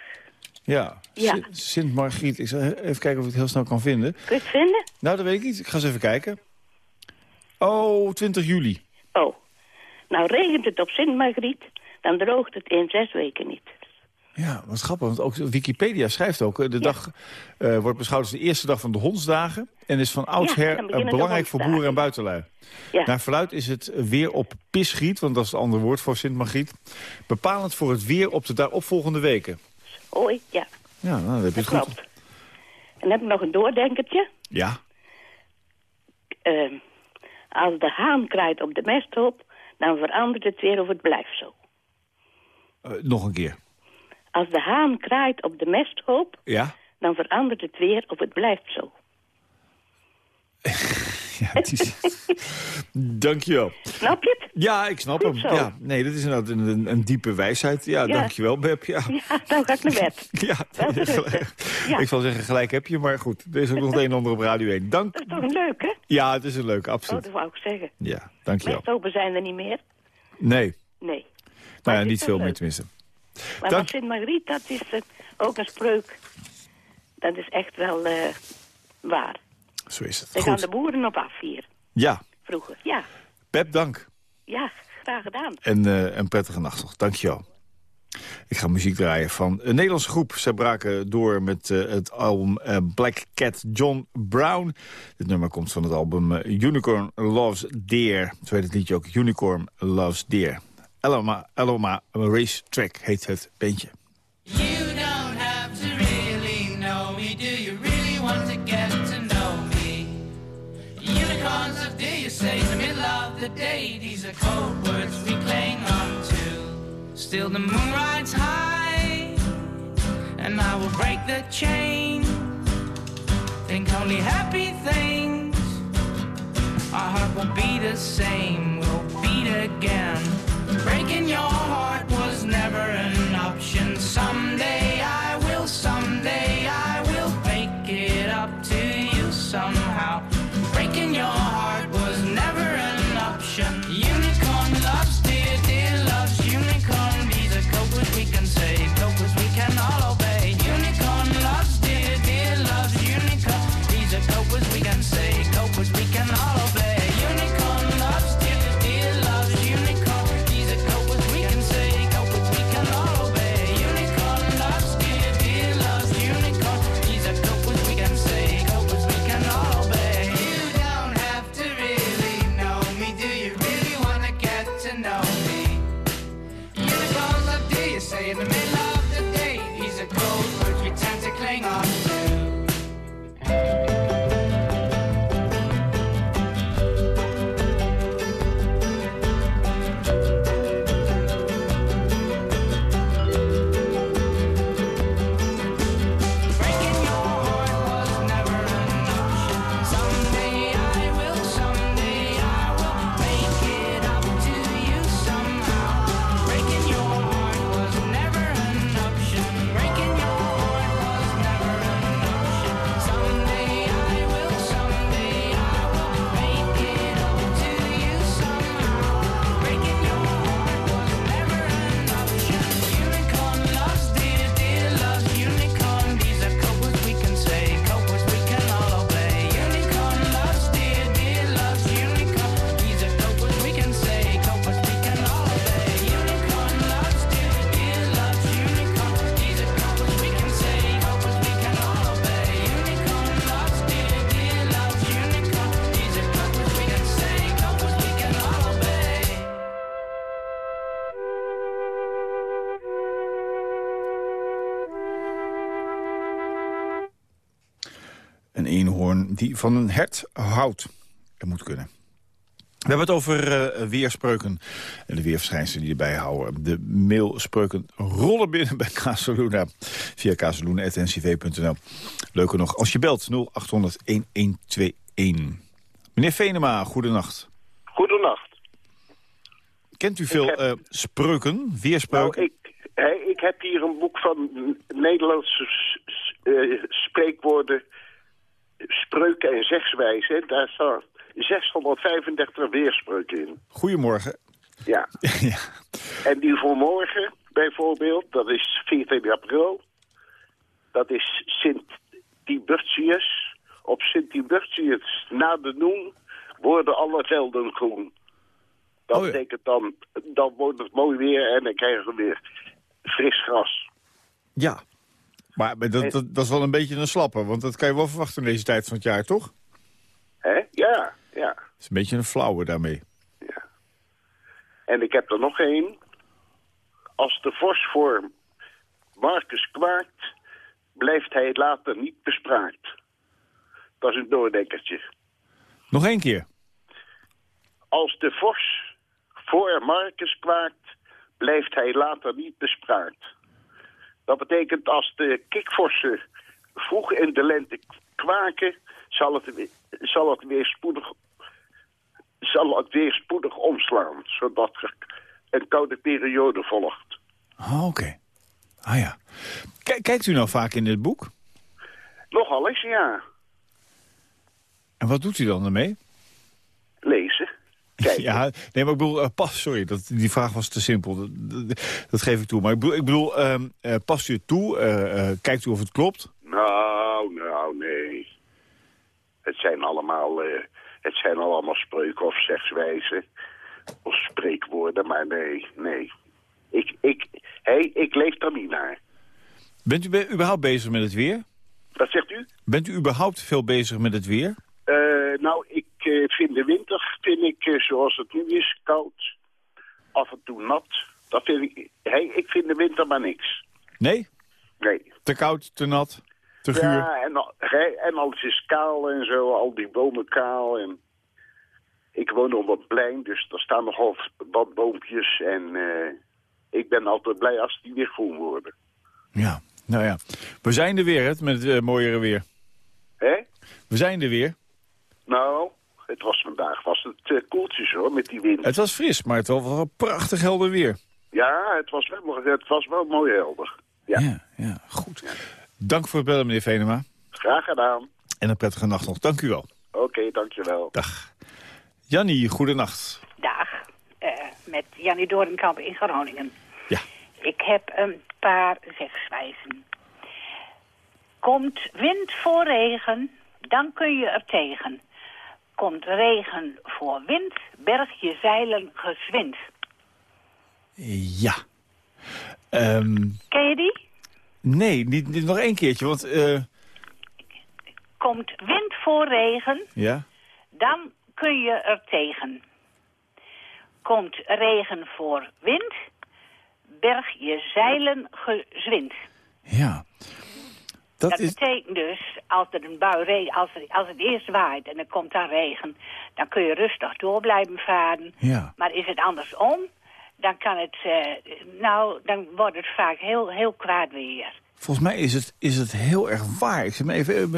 Ja. Ja. Sint- Sint-Margriet. Ik zal even kijken of ik het heel snel kan vinden. Kun je het vinden? Nou, dat weet ik niet. Ik ga eens even kijken. Oh, 20 juli. Oh. Nou, regent het op Sint-Margriet, dan droogt het in zes weken niet. Ja, wat grappig, want ook Wikipedia schrijft ook... eh, de dag eh, wordt beschouwd als de eerste dag van de hondsdagen... en is van oudsher eh, belangrijk voor boeren en buitenlui. Ja. Naar verluid is het weer op pisgriet, want dat is het andere woord voor Sint-Margriet... bepalend voor het weer op de daaropvolgende weken. Hoi, ja, Ja, nou, dan heb je dat het goed. klopt. En dan heb ik nog een doordenkertje. Ja, Eh, als de haan kraait op de mesthoop, dan verandert het weer of het blijft zo. eh, nog een keer. Als de haan kraait op de mesthoop, Ja? dan verandert het weer of het blijft zo. Ja, het is... Dankjewel. Snap je het? Ja, ik snap Goed hem. zo. Ja, nee, dat is inderdaad een, een, een diepe wijsheid. Ja, Ja. dankjewel, Beb. Ja. Ja, nou ga ik naar bed. Ja, ik zal zeggen gelijk heb je, maar goed. Er is ook nog het een en ander op Radio 1. Dank. Dat is toch leuk, hè? Ja, het is een leuke, Oh, absoluut. dat wou ik zeggen. Ja, dankjewel. Mesthopen zijn er niet meer. Nee, Nee. nou ja, niet veel meer leuk. tenminste. Maar Dank. van Sint-Margriet, dat is eh, ook een spreuk. Dat is echt wel eh, waar. Zo is het. Daar gaan de boeren op af hier, Ja, vroeger. Ja, Beb, dank. ja, graag gedaan. En eh, een prettige nacht nog. Dankjewel. Ik ga muziek draaien van een Nederlandse groep. Zij braken door met eh, het album eh, Black Cat John Brown. Dit nummer komt van het album Unicorn Loves Deer. Zo heet het liedje ook Unicorn Loves Deer. Eloma, Eloma Race Track heet het beentje. Say in the middle of the day? These are cold words we cling on to. Still the moon rides high, and I will break the chain. Think only happy things. Our heart won't be the same. We'll beat again. Breaking your heart was never an option. Someday I will, someday I will make it up to you somehow. Van een hert houdt. Er moet kunnen. We hebben het over eh, weerspreuken en de weerverschijnselen die erbij houden. De mailspreuken rollen binnen bij Casaluna via casaluna.ncv.nl. Leuker nog, als je belt 0800-1121. Meneer Venema, goedenacht. Goedenacht. Kent u veel heb- eh, spreuken, weerspreuken? Nou, ik, ik heb hier een boek van Nederlandse eh, spreekwoorden, spreuken en zegswijzen. Daar staan 635 weerspreuken in. Goedemorgen. Ja. ja. En die voor morgen bijvoorbeeld, dat is 14 april. Dat is Sint Tiburtius. Op Sint Tiburtius na de noen worden alle velden groen. Dat Oh ja. betekent dan, dan wordt het mooi weer en dan krijgen we weer fris gras. Ja. Maar dat, dat, dat is wel een beetje een slapper, want dat kan je wel verwachten in deze tijd van het jaar, toch? Hè? Ja, ja. Het is een beetje een flauwe daarmee. En ik heb er nog één. Als de vos voor Marcus kwaakt, blijft hij later niet bespraakt. Dat is een doordenkertje. Nog één keer. Als de vos voor Marcus kwaakt, blijft hij later niet bespraakt. Dat betekent als de kikvossen vroeg in de lente kwaken, zal het, zal het weer spoedig zal het weer spoedig omslaan, zodat er een koude periode volgt. Oh, oké. Ah ja. K- kijkt u nou vaak in dit boek? Nogal eens, ja. En wat doet u dan ermee? Lezen. Kijken. Ja, nee, maar ik bedoel, eh, pas, sorry, dat, die vraag was te simpel. Dat, dat, dat geef ik toe. Maar ik bedoel, ik bedoel ehm, eh, past u het toe? Eh, kijkt u of het klopt? Nou, nou, nee. Het zijn allemaal, het zijn allemaal spreuken of zegswijzen. Of spreekwoorden, maar nee, nee. Ik, ik, hey, ik leef er niet naar. Bent u be- überhaupt bezig met het weer? Wat zegt u? Bent u überhaupt veel bezig met het weer? Nou, ik eh, vind de winter, vind ik, eh, zoals het nu is, koud. Af en toe nat. Dat vind ik, hey, ik vind de winter maar niks. Nee? Nee. Te koud, te nat, te guur? Ja, en, en alles is kaal en zo, al die bomen kaal. En ik woon op een plein, dus er staan nogal wat boompjes. En eh, ik ben altijd blij als die weer groen worden. Ja, nou ja. We zijn er weer, hè, met het eh, mooiere weer. Hè? We zijn er weer. Nou, het was vandaag was het eh, koeltjes hoor, met die wind. Het was fris, maar het was wel prachtig helder weer. Ja, het was wel, het was wel mooi helder. Ja. Ja, ja, goed. Dank voor het bellen, meneer Venema. Graag gedaan. En een prettige nacht nog. Dank u wel. Oké, dankjewel. Dag. Jannie, goedenacht. Dag, eh, met Jannie Doornkamp in Groningen. Ja. Ik heb een paar zegswijzen. Komt wind voor regen, dan kun je er tegen. Komt regen voor wind, berg je zeilen gezwind. Ja. Ehm, Ken je die? nee, niet, niet nog één keertje, want... eh, Komt wind voor regen, ja? dan kun je er tegen. Komt regen voor wind, berg je zeilen gezwind. Ja. Dat, Dat, is... betekent dus, als er een bui als, er- als het eerst waait en er komt dan regen, dan kun je rustig door blijven varen. Ja. Maar is het andersom, dan kan het, eh, nou, dan wordt het vaak heel, heel kwaad weer. Volgens mij is het, is het heel erg waar. Ik zit me even, eh,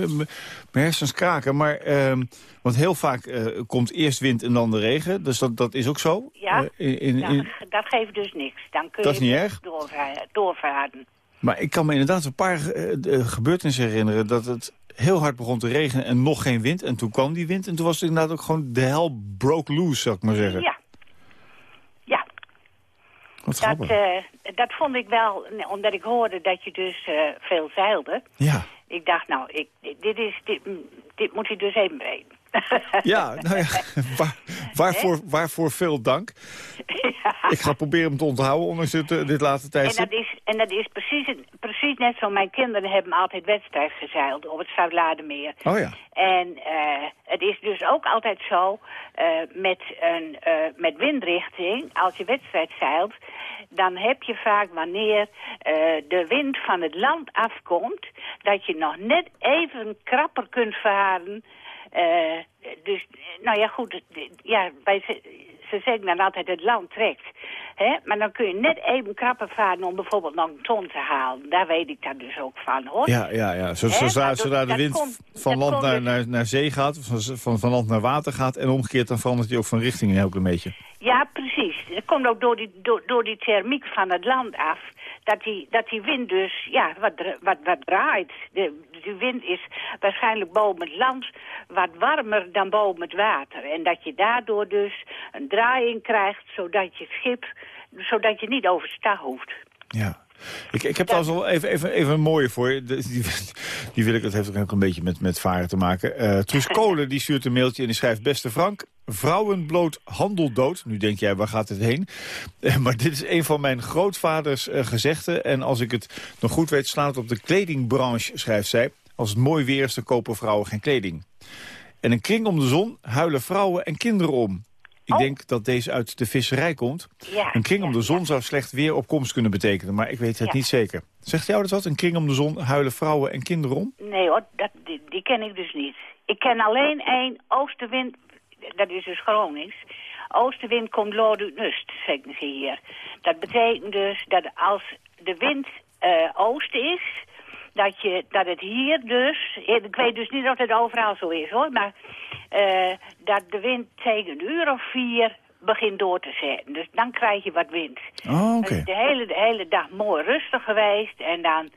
mijn hersens kraken. Maar, ehm, want heel vaak eh, komt eerst wind en dan de regen. Dus dat, dat is ook zo. Ja, in, in, dan, in- dat geeft dus niks. Dan kun Dat je is niet erg. doorva- doorvaren. Maar ik kan me inderdaad een paar eh, gebeurtenissen herinneren... dat het heel hard begon te regenen en nog geen wind. En toen kwam die wind en toen was het inderdaad ook gewoon... de hel broke loose, zou ik maar zeggen. Ja. Ja, Wat dat, eh, dat vond ik wel, nee, omdat ik hoorde dat je dus eh, veel zeilde. Ja. Ik dacht, nou, ik, dit, is, dit, dit moet hij dus even brengen. Ja, nou ja, waar, waarvoor, waarvoor veel dank. Ik ga proberen hem te onthouden, ondanks dit, eh, dit laatste En tijdstip. dat is, en dat is precies, precies net zo. Mijn kinderen hebben altijd wedstrijd gezeild op het Zuidladermeer. Oh ja. En eh, het is dus ook altijd zo, eh, met, een, met windrichting, als je wedstrijd zeilt... dan heb je vaak wanneer de wind van het land afkomt... dat je nog net even krapper kunt varen. Eh, dus, nou ja, goed, ja, wij, ze, ze zeggen dan altijd het land trekt. Hè? Maar dan kun je net even krapper varen om bijvoorbeeld nog een ton te halen. Daar weet ik dan dus ook van, hoor. Ja, ja, ja. Zo, zodra, dat- zodra de dat wind komt- van dat land naar, dus- naar, naar zee gaat, van, van, van land naar water gaat... en omgekeerd, dan verandert hij ook van richting een heel klein beetje. Ja, precies. Het komt ook door die, door, door die thermiek van het land af. Dat die, dat die wind dus ja, wat, wat, wat draait. De, die wind is waarschijnlijk boven het land wat warmer dan boven het water. En dat je daardoor dus een draaiing krijgt, zodat je schip zodat je niet over hoeft. Ja. Ik, ik heb trouwens al even, even, even een mooie voor je. Die, die wil ik, dat heeft ook een beetje met, met varen te maken. Eh Truus Kolen die stuurt een mailtje en die schrijft... Beste Frank, vrouwen bloot handel dood. Nu denk jij, waar gaat het heen? Eh, maar dit is een van mijn grootvaders eh, gezegden. En als ik het nog goed weet, slaat het op de kledingbranche, schrijft zij. Als het mooi weer is, dan kopen vrouwen geen kleding. En een kring om de zon huilen vrouwen en kinderen om. Ik denk dat deze uit de visserij komt. Ja, een kring om de zon zou slecht weer op komst kunnen betekenen, maar ik weet het niet zeker. Zegt jou dat wat? Een kring om de zon huilen vrouwen en kinderen om? Nee hoor, dat, die, die ken ik dus niet. Ik ken alleen één oostenwind, dat is dus Gronings. Oostenwind komt lood uit nust, zeggen ze hier. Dat betekent dus dat als de wind eh, oosten is, dat, je, dat het hier dus... Ik weet dus niet of het overal zo is hoor, maar eh, dat de wind tegen een uur of vier begint door te zetten. Dus dan krijg je wat wind. Oh, oké. Het is de hele, de hele dag mooi rustig geweest en dan...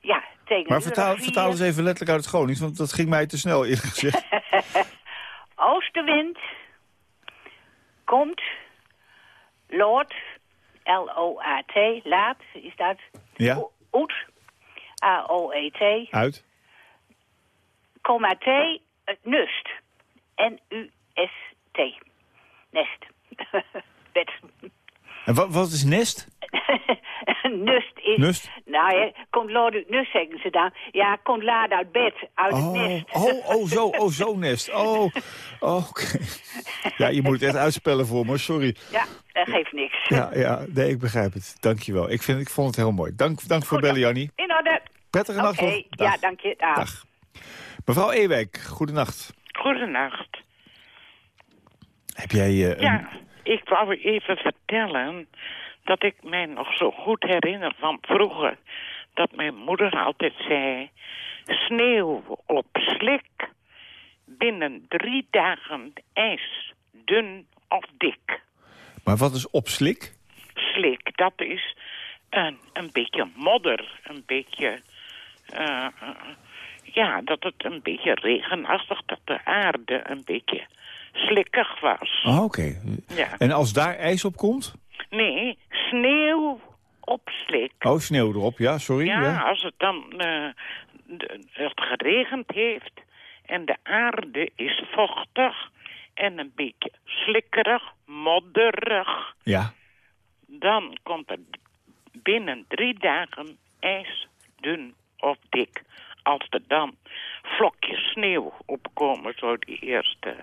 Ja, tegen Maar vertaal, vertaal eens even letterlijk uit het Gronings, want dat ging mij te snel eerlijk gezegd. Oostenwind komt, lood, L-O-A-T, laat is dat, Ja, oet, A-O-E-T, uit. komma T, eh, nust, N-U-S-T, nest, bed. En wat, wat is nest? nust is, Nust? nou ja, komt lood uit nust zeggen ze dan. Ja, komt laat uit bed, uit het Oh, nest. oh, oh, zo, oh, zo nest. Oh, oh, oké. Ja, je moet het echt uitspellen voor me, sorry. Ja, dat geeft niks. Ja, ja, nee, ik begrijp het. Dankjewel. Ik, vind, ik vond het heel mooi. Dank, dank voor bellen, Jannie. In orde. Prettige nacht Oké, ja, dank je. Dag. Dag. Mevrouw Ewijk, goedenacht. Goedenacht. Heb jij eh, een... Ik wou even vertellen dat ik mij nog zo goed herinner van vroeger. Dat mijn moeder altijd zei... Sneeuw op slik, binnen drie dagen ijs, dun of dik. Maar wat is opslik? Slik, dat is een, een beetje modder, een beetje... eh, eh, ja, dat het een beetje regenachtig, dat de aarde een beetje slikkig was. Oh, oké. Ja. En als daar ijs op komt? Nee, sneeuw op slik. Oh, sneeuw erop, ja, sorry. Ja, Ja. als het dan eh, het geregend heeft en de aarde is vochtig en een beetje slikkerig, modderig, ja. dan komt er binnen drie dagen ijs, dun of dik. Als er dan vlokjes sneeuw opkomen, zo die eerste.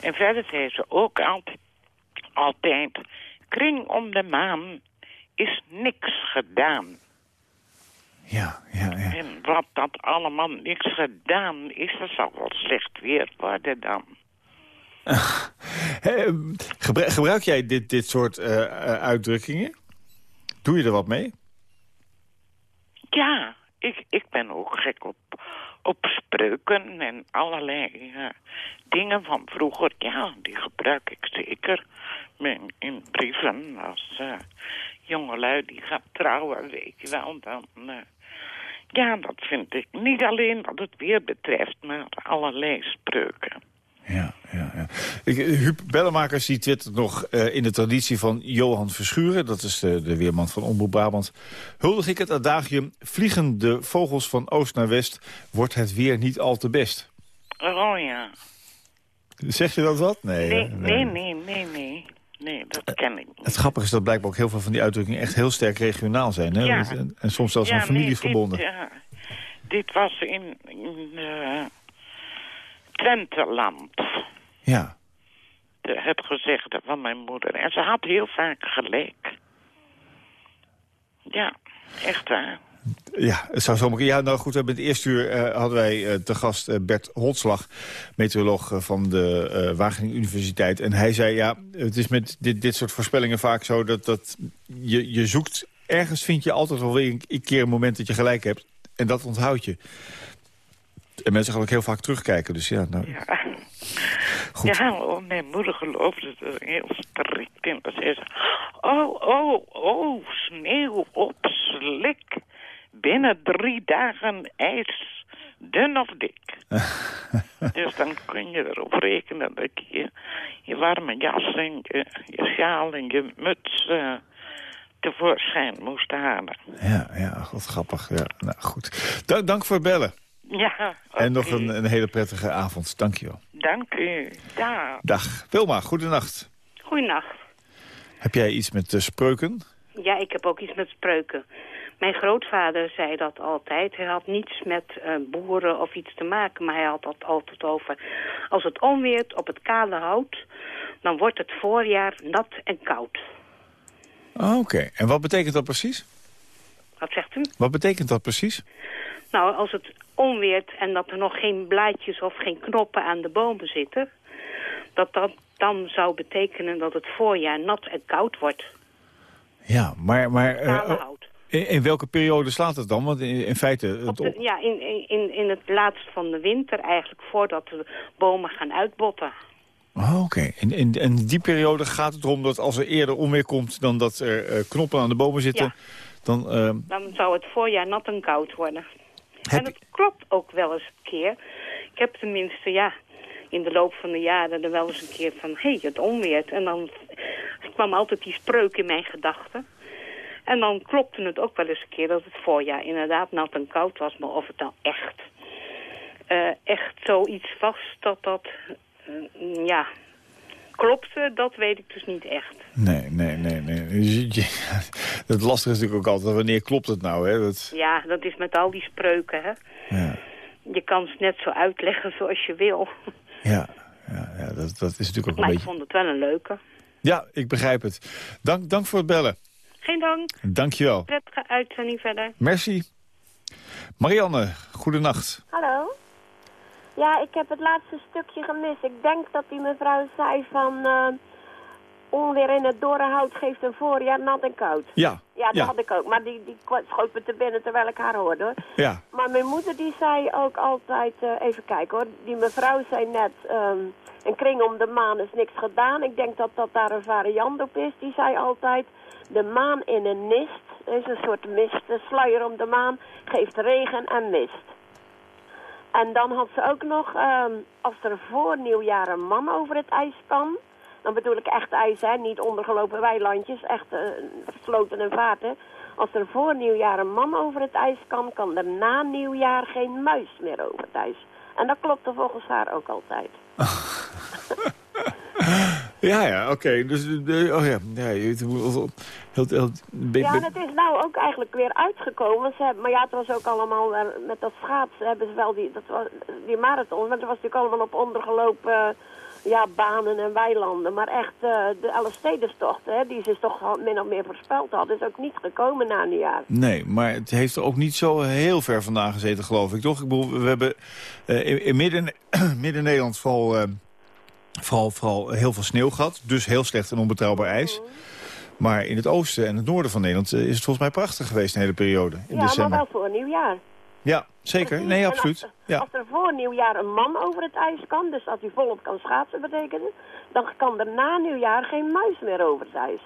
En verder zei ze ook altijd, altijd kring om de maan is niks gedaan. Ja, ja, ja. En wat dat allemaal niks gedaan is, dat zal wel slecht weer worden dan. Eh, gebru- gebruik jij dit, dit soort eh, eh, uitdrukkingen? Doe je er wat mee? Ja, ik, ik ben ook gek op, op spreuken en allerlei dingen van vroeger. Ja, die gebruik ik zeker in, in brieven als eh jongelui die gaat trouwen, weet je wel. Dan, eh, ja, dat vind ik niet alleen wat het weer betreft, maar allerlei spreuken. Ik, Huub Bellemakers die twittert nog eh, in de traditie van Johan Verschuren... dat is de, de weerman van Omroep Brabant... huldig ik het adagium... vliegen de vogels van oost naar west... wordt het weer niet al te best. Oh ja. Zeg je dat wat? Nee, Nee, nee, nee, nee, nee. Nee, dat ken ik niet. Het grappige is dat blijkbaar ook heel veel van die uitdrukkingen... echt heel sterk regionaal zijn. Hè? Ja. En, en soms zelfs Ja, aan nee, families dit, verbonden. ja, dit was in, in eh, Twenteland. Ja. De, het gezegde van mijn moeder. En ze had heel vaak gelijk. Ja, echt waar. Ja, het zou zomaar... Ja, nou goed, we hebben het eerste uur eh, hadden wij eh, te gast eh, Bert Holtslag, meteoroloog van de Wageningen Universiteit. En hij zei, ja, het is met dit, dit soort voorspellingen vaak zo dat, dat je, je zoekt... Ergens vind je altijd wel weer een, een keer een moment dat je gelijk hebt. En dat onthoud je. En mensen gaan ook heel vaak terugkijken, dus ja, nou... Ja. Ja, oh, mijn moeder geloofde er heel strikt in. Zei ze, oh, oh, oh, sneeuw op slik. Binnen drie dagen ijs, dun of dik. dus dan kun je erop rekenen dat je je warme jas en je, je sjaal en je muts eh, tevoorschijn moest halen. Ja, ja, wat grappig. Ja, nou goed. Dank, dank voor het bellen. Ja, En nog een, een hele prettige avond. Dank je wel. Dank u. Ja. Dag. Wilma, goedenacht. Goedenacht. Heb jij iets met uh, spreuken? Ja, ik heb ook iets met spreuken. Mijn grootvader zei dat altijd. Hij had niets met uh, boeren of iets te maken, maar hij had dat altijd over. Als het onweert op het kale hout, dan wordt het voorjaar nat en koud. Oh, Oké, en wat betekent dat precies? Wat zegt u? Wat betekent dat precies? Nou, als het onweert en dat er nog geen blaadjes of geen knoppen aan de bomen zitten... dat dat dan zou betekenen dat het voorjaar nat en koud wordt. Ja, maar... maar uh, hout. in, in, welke periode slaat het dan? Want in, in feite... Het ja, in, in, in het laatst van de winter eigenlijk voordat de bomen gaan uitbotten. Oh, Oké, okay. in, in, in, die periode gaat het erom dat als er eerder onweer komt... dan dat er uh, knoppen aan de bomen zitten... Ja. Dan, uh... dan zou het voorjaar nat en koud worden. En dat klopt ook wel eens een keer. Ik heb tenminste, ja, in de loop van de jaren er wel eens een keer van... hé, hey, het onweert. En dan kwam altijd die spreuk in mijn gedachten. En dan klopte het ook wel eens een keer dat het voorjaar inderdaad nat en koud was. Maar of het nou echt, uh, echt zoiets was dat dat, uh, ja, klopte, dat weet ik dus niet echt. Nee, nee, nee. nee. Het lastige is natuurlijk ook altijd, wanneer klopt het nou? Hè? Dat... Ja, dat is met al die spreuken, hè. Ja. Je kan het net zo uitleggen zoals je wil. Ja, ja, ja dat, dat is natuurlijk ook maar een ik beetje... vond het wel een leuke. Ja, ik begrijp het. Dank, dank voor het bellen. Geen dank. Dank je wel. Prettige uitzending verder. Merci. Marianne, goedenacht. Hallo. Ja, ik heb het laatste stukje gemist. Ik denk dat die mevrouw zei van... Uh, onweer in het dorre hout geeft een voorjaar nat en koud. Ja. Ja, dat ja. had ik ook. Maar die, die schoot me te binnen terwijl ik haar hoorde hoor. Ja. Maar mijn moeder die zei ook altijd... Uh, even kijken hoor. Die mevrouw zei net... Um, een kring om de maan is niks gedaan. Ik denk dat dat daar een variant op is. Die zei altijd... De maan in een mist, is een soort mist, een sluier om de maan, geeft regen en mist. En dan had ze ook nog, um, als er voor nieuwjaar een man over het ijs kan... dan bedoel ik echt ijs, hè, niet ondergelopen weilandjes, echt uh, sloten en vaarten. Als er voor nieuwjaar een man over het ijs kan, kan er na nieuwjaar geen muis meer over het ijs. En dat klopte volgens haar ook altijd. Ja, ja, oké. Okay. Dus, uh, oh ja, ja heel, heel, heel, ja, het is nou ook eigenlijk weer uitgekomen. Ze hebben, maar ja, het was ook allemaal met dat schaatsen hebben ze wel die, dat was, die marathon. Maar dat was natuurlijk allemaal op ondergelopen ja, banen en weilanden. Maar echt, uh, de Elfstedenstocht, hè, die ze toch min of meer voorspeld hadden, is ook niet gekomen na een jaar. Nee, maar het heeft er ook niet zo heel ver vandaan gezeten, geloof ik, toch? Ik bedoel, we hebben in, in midden, midden Nederland vooral... Vooral, vooral heel veel sneeuw gehad, dus heel slecht en onbetrouwbaar ijs. Mm. Maar in het oosten en het noorden van Nederland is het volgens mij prachtig geweest een hele periode. In ja, december. maar wel voor nieuwjaar. Ja, zeker. Precies. Nee, absoluut. Als, ja. als, er voor nieuwjaar een man over het ijs kan, dus als hij volop kan schaatsen betekenen, dan kan er na nieuwjaar geen muis meer over het ijs.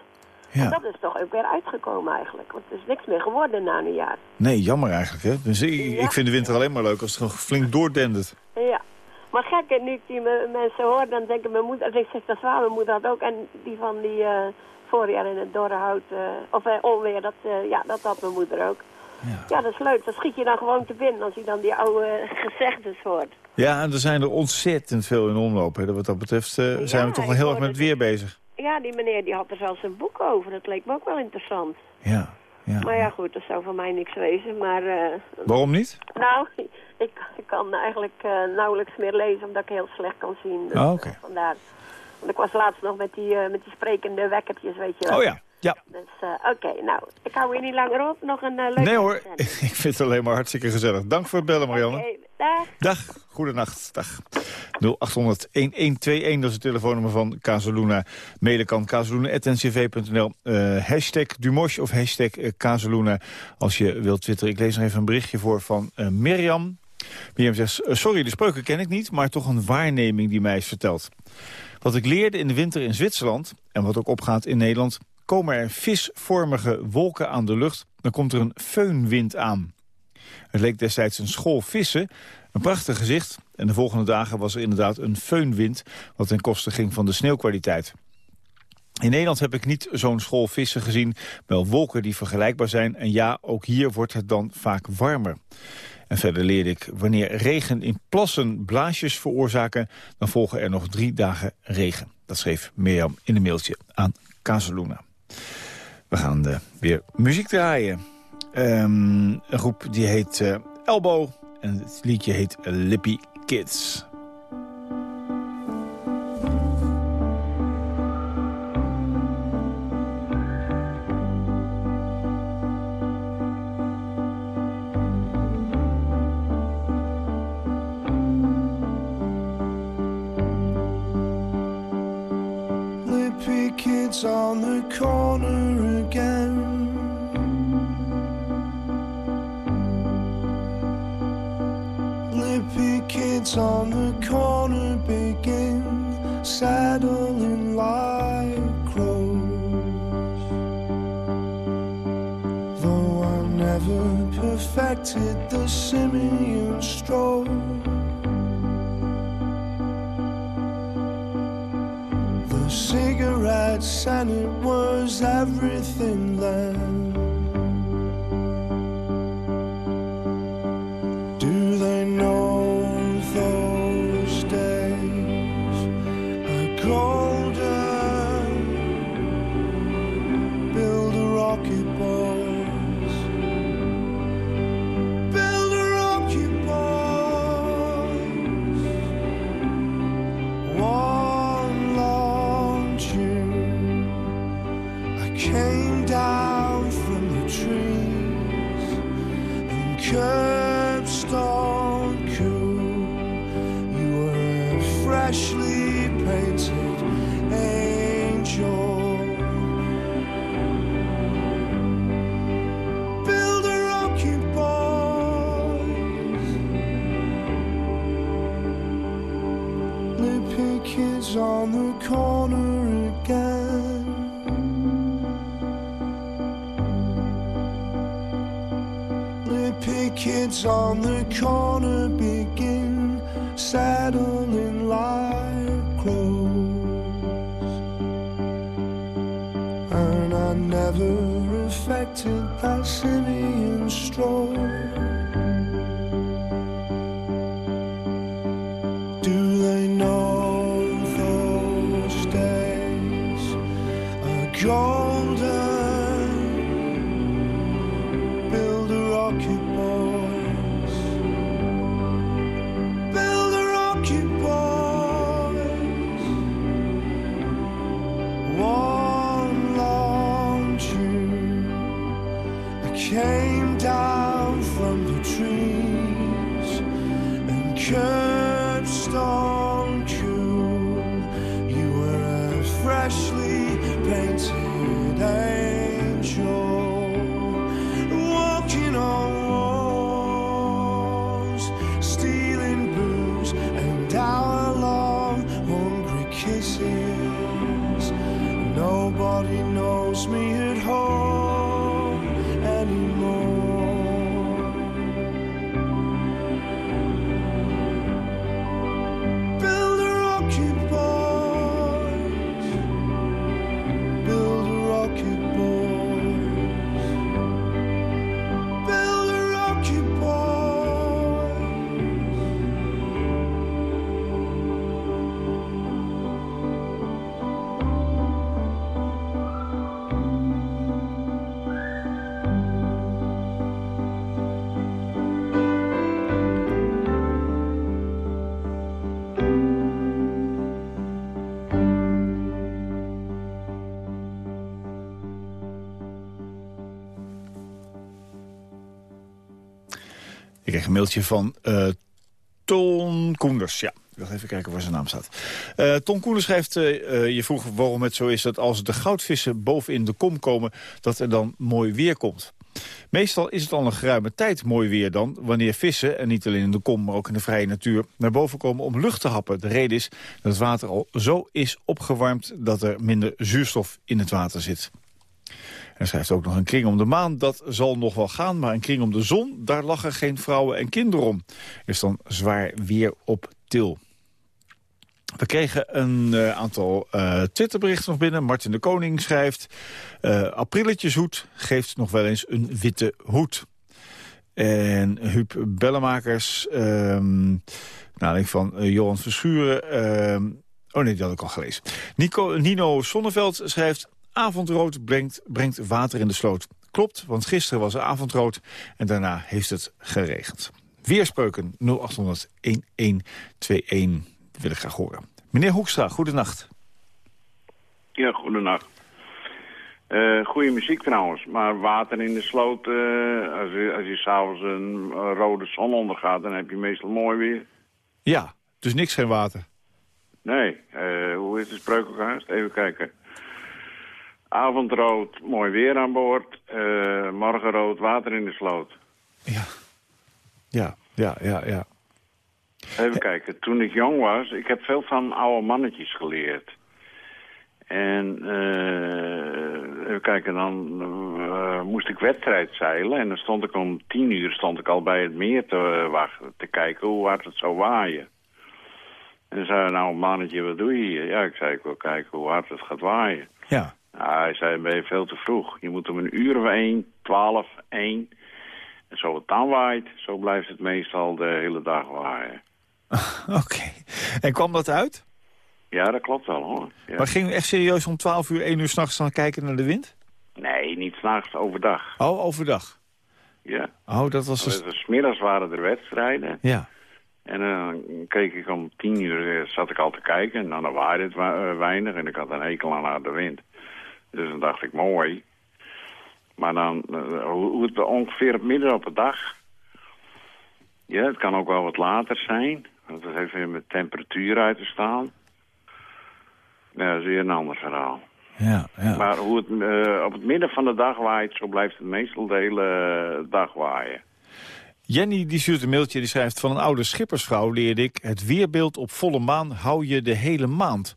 Ja. En dat is toch ook weer uitgekomen eigenlijk, want er is niks meer geworden na nieuwjaar. Nee, jammer eigenlijk. Hè? Dus ik, ja. ik vind de winter alleen maar leuk als het gewoon flink doordendert. Ja. Maar gek, nu ik die mensen hoor, dan denken mijn moeder, ik zeg dat mijn moeder had ook, en die van die uh, voorjaar in het dorre hout, uh, of uh, onweer, dat, ja, dat had mijn moeder ook. Ja. ja, dat is leuk. Dat schiet je dan gewoon te binnen als je dan die oude gezegdes hoort. Ja, en er zijn er ontzettend veel in omloop. Hè. Wat dat betreft zijn ja, we toch wel heel erg met het weer bezig. Ja, die meneer die had er zelfs een boek over. Dat leek me ook wel interessant. Ja, ja. Maar ja, goed, dat zou voor mij niks wezen. Maar, Waarom niet? Nou, ik, ik kan eigenlijk uh, nauwelijks meer lezen omdat ik heel slecht kan zien. Dus oh, okay. vandaar. Want ik was laatst nog met die, met die sprekende wekkertjes, weet je wel. Oh ja, Ja. Dus eh, oké, nou, ik hou je niet langer op. Nog een uh, leuke Nee hoor, ik vind het alleen maar hartstikke gezellig. Dank voor het bellen, Marianne. Dag. Dag, goedenacht. Dag. 0800-1121, dat is het telefoonnummer van Casaluna. Mailen kan casaluna.ncv.nl. Eh hashtag Dumosh of hashtag Casaluna als je wilt twitteren. Ik lees nog even een berichtje voor van Mirjam. Mirjam zegt, sorry, de spreuken ken ik niet, maar toch een waarneming die mij is verteld. Wat ik leerde in de winter in Zwitserland, en wat ook opgaat in Nederland... komen er visvormige wolken aan de lucht, dan komt er een föhnwind aan. Het leek destijds een school vissen, een prachtig gezicht... en de volgende dagen was er inderdaad een föhnwind... wat ten koste ging van de sneeuwkwaliteit. In Nederland heb ik niet zo'n school vissen gezien, wel wolken die vergelijkbaar zijn. En ja, ook hier wordt het dan vaak warmer. En verder leerde ik, wanneer regen in plassen blaasjes veroorzaken... dan volgen er nog drie dagen regen. Dat schreef Mirjam in een mailtje aan Casaluna. We gaan eh, weer muziek draaien. Ehm, een groep die heet eh, Elbow en het liedje heet Lippy Kids. Lippy kids on the again. Lippy kids on the corner begin saddling like crows. Though I never perfected the simian stroll. Cigarettes and it was everything then. On the corner freshly painted angel mailtje van uh, Ton Koenders. Ja, ik wil even kijken waar zijn naam staat. Uh, Ton Koenders schrijft, uh, je vroeg waarom het zo is dat als de goudvissen bovenin de kom komen... dat er dan mooi weer komt. Meestal is het al een geruime tijd mooi weer dan... wanneer vissen, en niet alleen in de kom, maar ook in de vrije natuur... naar boven komen om lucht te happen. De reden is dat het water al zo is opgewarmd... dat er minder zuurstof in het water zit. Hij schrijft ook nog een kring om de maan. Dat zal nog wel gaan, maar een kring om de zon... daar lachen geen vrouwen en kinderen om. Is dan zwaar weer op til. We kregen een uh, aantal uh, Twitterberichten nog binnen. Martin de Koning schrijft... Uh, Aprilletjeshoed geeft nog wel eens een witte hoed. En Huub Bellemakers... Nou, van Johan Verschuren... Um, oh nee, die had ik al gelezen. Nico, Nino Sonneveld schrijft... Avondrood brengt, brengt water in de sloot. Klopt, want gisteren was er avondrood en daarna heeft het geregend. Weerspreuken 0800 1121 wil ik graag horen. Meneer Hoekstra, goedenacht. Ja, goedenacht. Uh, goede muziek trouwens, maar water in de sloot, uh, als je, als je s'avonds een rode zon ondergaat, dan heb je meestal mooi weer. Ja, dus niks geen water. Nee, uh, hoe is de spreuk ook? Even kijken. Avondrood, mooi weer aan boord. morgenrood, water in de sloot. Ja, ja, ja, ja, ja. Even kijken, toen ik jong was, ik heb veel van oude mannetjes geleerd. En uh, even kijken, dan uh, moest ik wedstrijd zeilen. En dan stond ik om tien uur stond ik al bij het meer te wachten, te kijken hoe hard het zou waaien. En dan zei nou mannetje, wat doe je hier? Ja, ik zei, ik wil kijken hoe hard het gaat waaien. Ja. Nou, hij zei, ben je veel te vroeg. Je moet om een uur of één, twaalf, één. En zo het dan waait, zo blijft het meestal de hele dag waaien. Oké. En kwam dat uit? Ja, dat klopt wel hoor. Ja. Maar ging u echt serieus om 12 uur, 1 uur s'nachts dan kijken naar de wind? Nee, niet s'nachts, overdag. Oh, overdag? Ja. Oh, dat was... Dus... Dus middags waren er wedstrijden. Ja. En dan keek ik om 10 uur, eh, zat ik al te kijken. En dan waaide het weinig en ik had een hekel aan harde wind. Dus dan dacht ik, mooi. Maar dan, hoe het ongeveer het midden op de dag... Ja, het kan ook wel wat later zijn. Want dat heeft weer met temperatuur uit te staan. Ja, dat is weer een ander verhaal. Ja, ja. Maar hoe het uh, op het midden van de dag waait, zo blijft het meestal de hele dag waaien. Jenny die stuurt een mailtje, die schrijft... van een oude schippersvrouw leerde ik... het weerbeeld op volle maan hou je de hele maand.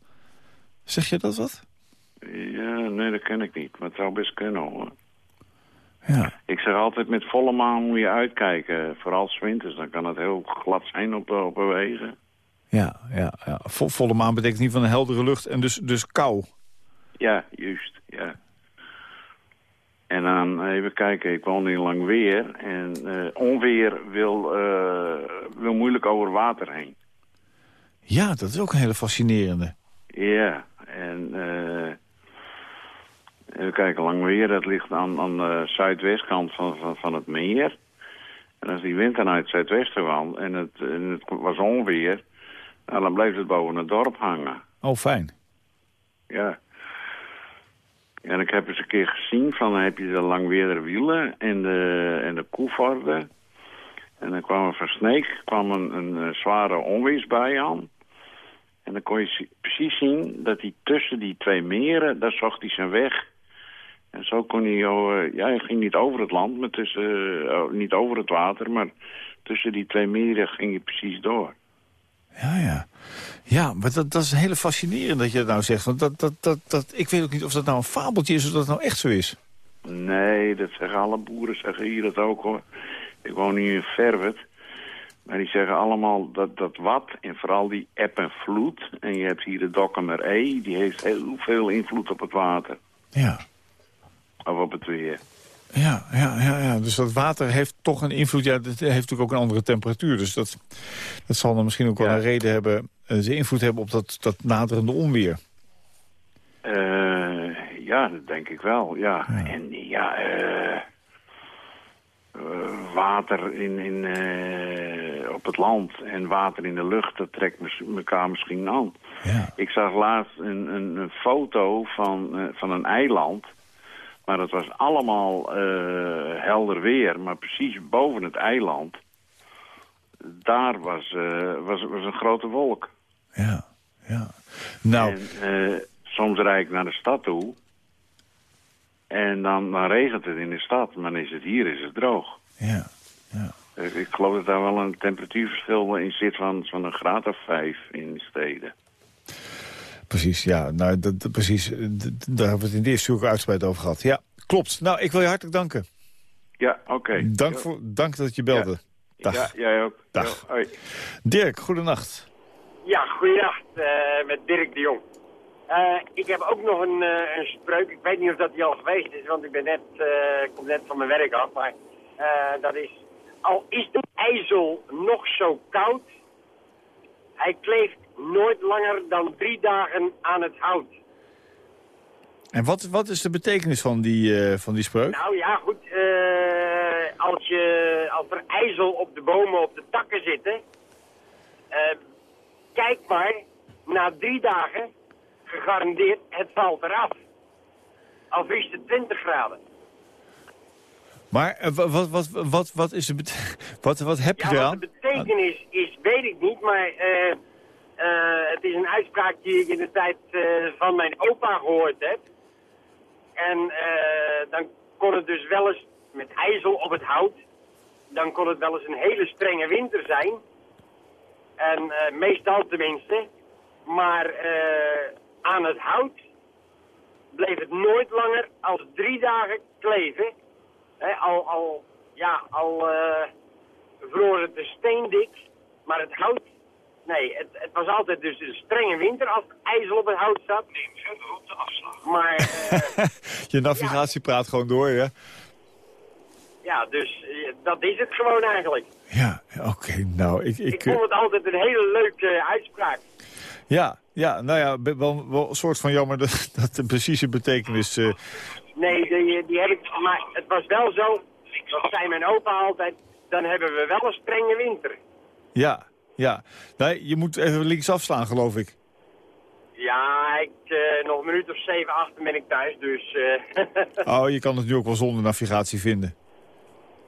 Zeg je dat wat? Nee, dat ken ik niet. Maar het zou best kunnen, hoor. Ja. Ik zeg altijd, met volle maan moet je uitkijken. Vooral s winters, dan kan het heel glad zijn op, op de wegen. Ja, ja, ja. volle maan betekent niet van een heldere lucht en dus, dus kou. Ja, juist, ja. En dan even kijken, ik woon in Langweer. En uh, onweer wil, uh, wil moeilijk over water heen. Ja, dat is ook een hele fascinerende. Ja, en... Uh, Even kijken, Langweer, dat ligt aan, aan de zuidwestkant van, van, van het meer. En als die wind dan uit het zuidwesten kwam en het, en het was onweer... Nou, dan bleef het boven het dorp hangen. Oh, fijn. Ja. En ik heb eens een keer gezien van, dan heb je de Langweerder wielen en de, en de. En dan kwam er van Sneek kwam een, een, zware onweersbui aan. En dan kon je precies zien dat hij tussen die twee meren, daar zocht hij zijn weg. En zo kon hij, uh, ja, hij ging niet over het land, maar tussen, uh, niet over het water, maar tussen die twee meren ging hij precies door. Ja, ja. Ja, maar dat, dat is hele fascinerend dat je dat nou zegt. Want dat, dat, dat, dat, ik weet ook niet of dat nou een fabeltje is of dat nou echt zo is. Nee, dat zeggen alle boeren, zeggen hier dat ook hoor. Ik woon hier in Verwet. Maar die zeggen allemaal dat, dat wat, en vooral die eb en vloed. En je hebt hier de Dokkumer E, die heeft heel veel invloed op het water. Ja. Op het weer. Ja, ja, ja, ja, dus dat water heeft toch een invloed. Ja, het heeft natuurlijk ook een andere temperatuur. Dus dat, dat zal dan misschien ook wel een reden hebben... ze invloed hebben op dat, dat naderende onweer. Uh, ja, dat denk ik wel, ja. ja. En ja, uh, uh, water in, in, op het land en water in de lucht... dat trekt elkaar misschien aan. Ja. Ik zag laatst een, een, een foto van, van een eiland... Maar het was allemaal uh, helder weer. Maar precies boven het eiland daar was, eh, was, was een grote wolk. Ja, ja. Nou... En, eh, soms rijd ik naar de stad toe. En dan, dan regent het in de stad. Maar dan is het hier is het droog. Ja, ja. Ik, ik geloof dat daar wel een temperatuurverschil in zit van, van een graad of vijf in de steden. Precies, ja. Nou, dat, dat- precies. eh, d- Daar hebben we het in de eerste uur uitgebreid over gehad. Ja, klopt. Nou, ik wil je hartelijk danken. Ja, oké. Dank, voor, dank dat je belde. Dag. Ja, jij ook. Dag. Ja. Dirk, goedenacht. Ja, goeienacht eh, met Dirk de Jong. Eh, ik heb ook nog een, eh, een spreuk. Ik weet niet of dat die al geweest is, want ik ben net, eh, kom net van mijn werk af. Maar eh, dat is, al is de ijzel nog zo koud, hij kleeft nooit langer dan drie dagen aan het hout. En wat, wat is de betekenis van die, eh, van die spreuk? Nou ja, goed. eh, als, je, als er ijzel op de bomen, op de takken zitten... eh, kijk maar, na drie dagen, gegarandeerd, het valt eraf. Al vriest het 20 graden. Maar wa- wat, wat, wat, wat, is de wat, wat heb je Ja, wat de betekenis is, weet ik niet, maar het is een uitspraak die ik in de tijd eh, van mijn opa gehoord heb. En eh, dan kon het dus wel eens, met ijzel op het hout, dan kon het wel eens een hele strenge winter zijn. En eh, meestal tenminste. Maar eh, aan het hout bleef het nooit langer als drie dagen kleven. Al, al, ja, al eh vroor het de steendik, maar het hout... Nee, het, het was altijd dus een strenge winter als het ijzel op het hout zat. Neem verder op de afslag. Maar eh, Je navigatie praat gewoon door, ja? ja, dus eh, dat is het gewoon eigenlijk. Ja, oké. nou, ik... ik Ik vond het altijd een hele leuke eh, uitspraak. ja, ja, nou ja, wel een soort van jammer dat, dat de precieze betekenis... eh, Nee, die, die heb ik, maar het was wel zo, dat zei mijn opa altijd, dan hebben we wel een strenge winter. ja, ja. Nee, je moet even links afslaan, geloof ik. Ja, ik, eh, nog een minuut of zeven achter ben ik thuis, dus... eh Oh, je kan het nu ook wel zonder navigatie vinden.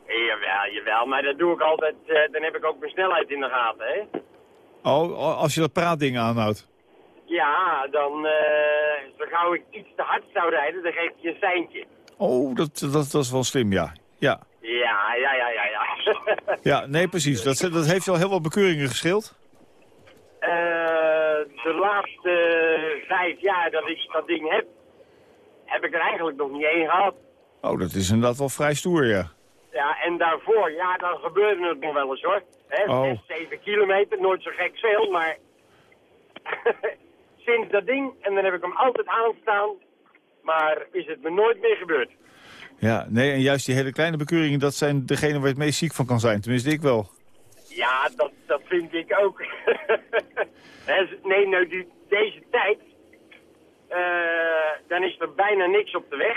jawel, jawel, maar dat doe ik altijd, eh, dan heb ik ook mijn snelheid in de gaten, hè. Oh, als je dat praatding aanhoudt. Ja, dan, zo gauw ik iets te hard zou rijden, dan geef ik je een seintje. Oh, dat, dat, dat is wel slim, ja. Ja, Ja, ja, ja, ja, ja. ja nee, precies. Dat, dat heeft je al heel wat bekeuringen gescheeld. Eh, de laatste vijf jaar dat ik dat ding heb, heb ik er eigenlijk nog niet één gehad. Oh, dat is inderdaad wel vrij stoer, ja. Ja, en daarvoor, ja, dan gebeurde het nog wel eens hoor. Hè, Oh. zes, zeven kilometer, nooit zo gek veel, maar sinds dat ding, en dan heb ik hem altijd aanstaan, maar is het me nooit meer gebeurd. Ja, nee, en juist die hele kleine bekeuringen, dat zijn degene waar je het meest ziek van kan zijn. Tenminste, ik wel. Ja, dat, dat vind ik ook. Nee, nou, die, deze tijd, eh, dan is er bijna niks op de weg.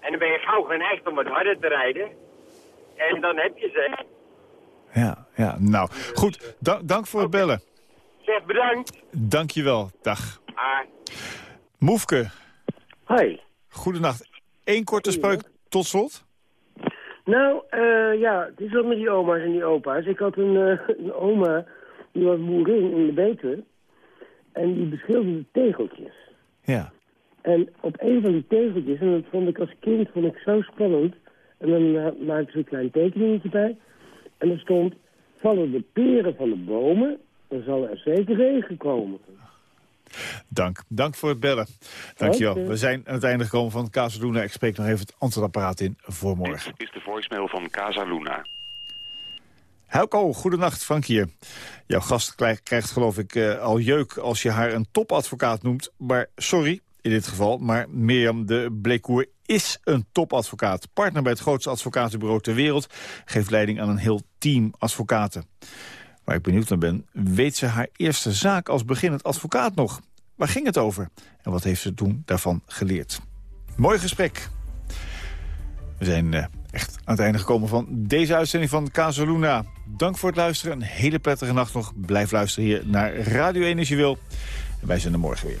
En dan ben je gauw geneigd om wat harder te rijden. En dan heb je ze. Ja, ja, nou. Goed, da- dank voor het bellen. Zeg bedankt. Dank je wel. Dag. Ah. Moefke. Hoi. Goedenacht. Eén korte spreuk tot slot. Nou, eh, ja, het is wel met die oma's en die opa's. Ik had een, eh, een oma, die was boerin in de Betuwe. En die beschilderde tegeltjes. Ja. En op een van die tegeltjes, en dat vond ik als kind vond ik zo spannend. En dan eh, maakte ze een klein tekeningetje bij. En er stond, vallen de peren van de bomen, dan zal er zeker regen komen. Dank. Dank voor het bellen. Dank je wel. Oké. We zijn aan het einde gekomen van Casaluna. Ik spreek nog even het antwoordapparaat in voor morgen. is de voicemail van Casa Luna. Helco, goedenacht, Frank hier. Jouw gast krijgt, geloof ik eh, al jeuk als je haar een topadvocaat noemt. Maar sorry, in dit geval, maar Mirjam de Blekoer is een topadvocaat. Partner bij het grootste advocatenbureau ter wereld. Geeft leiding aan een heel team advocaten. Waar ik benieuwd naar ben, weet ze haar eerste zaak als beginnend advocaat nog? Waar ging het over? En wat heeft ze toen daarvan geleerd? Mooi gesprek. We zijn eh, echt aan het einde gekomen van deze uitzending van Casaluna. Dank voor het luisteren. Een hele prettige nacht nog. Blijf luisteren hier naar Radio 1 als je wil. Wij zijn er morgen weer.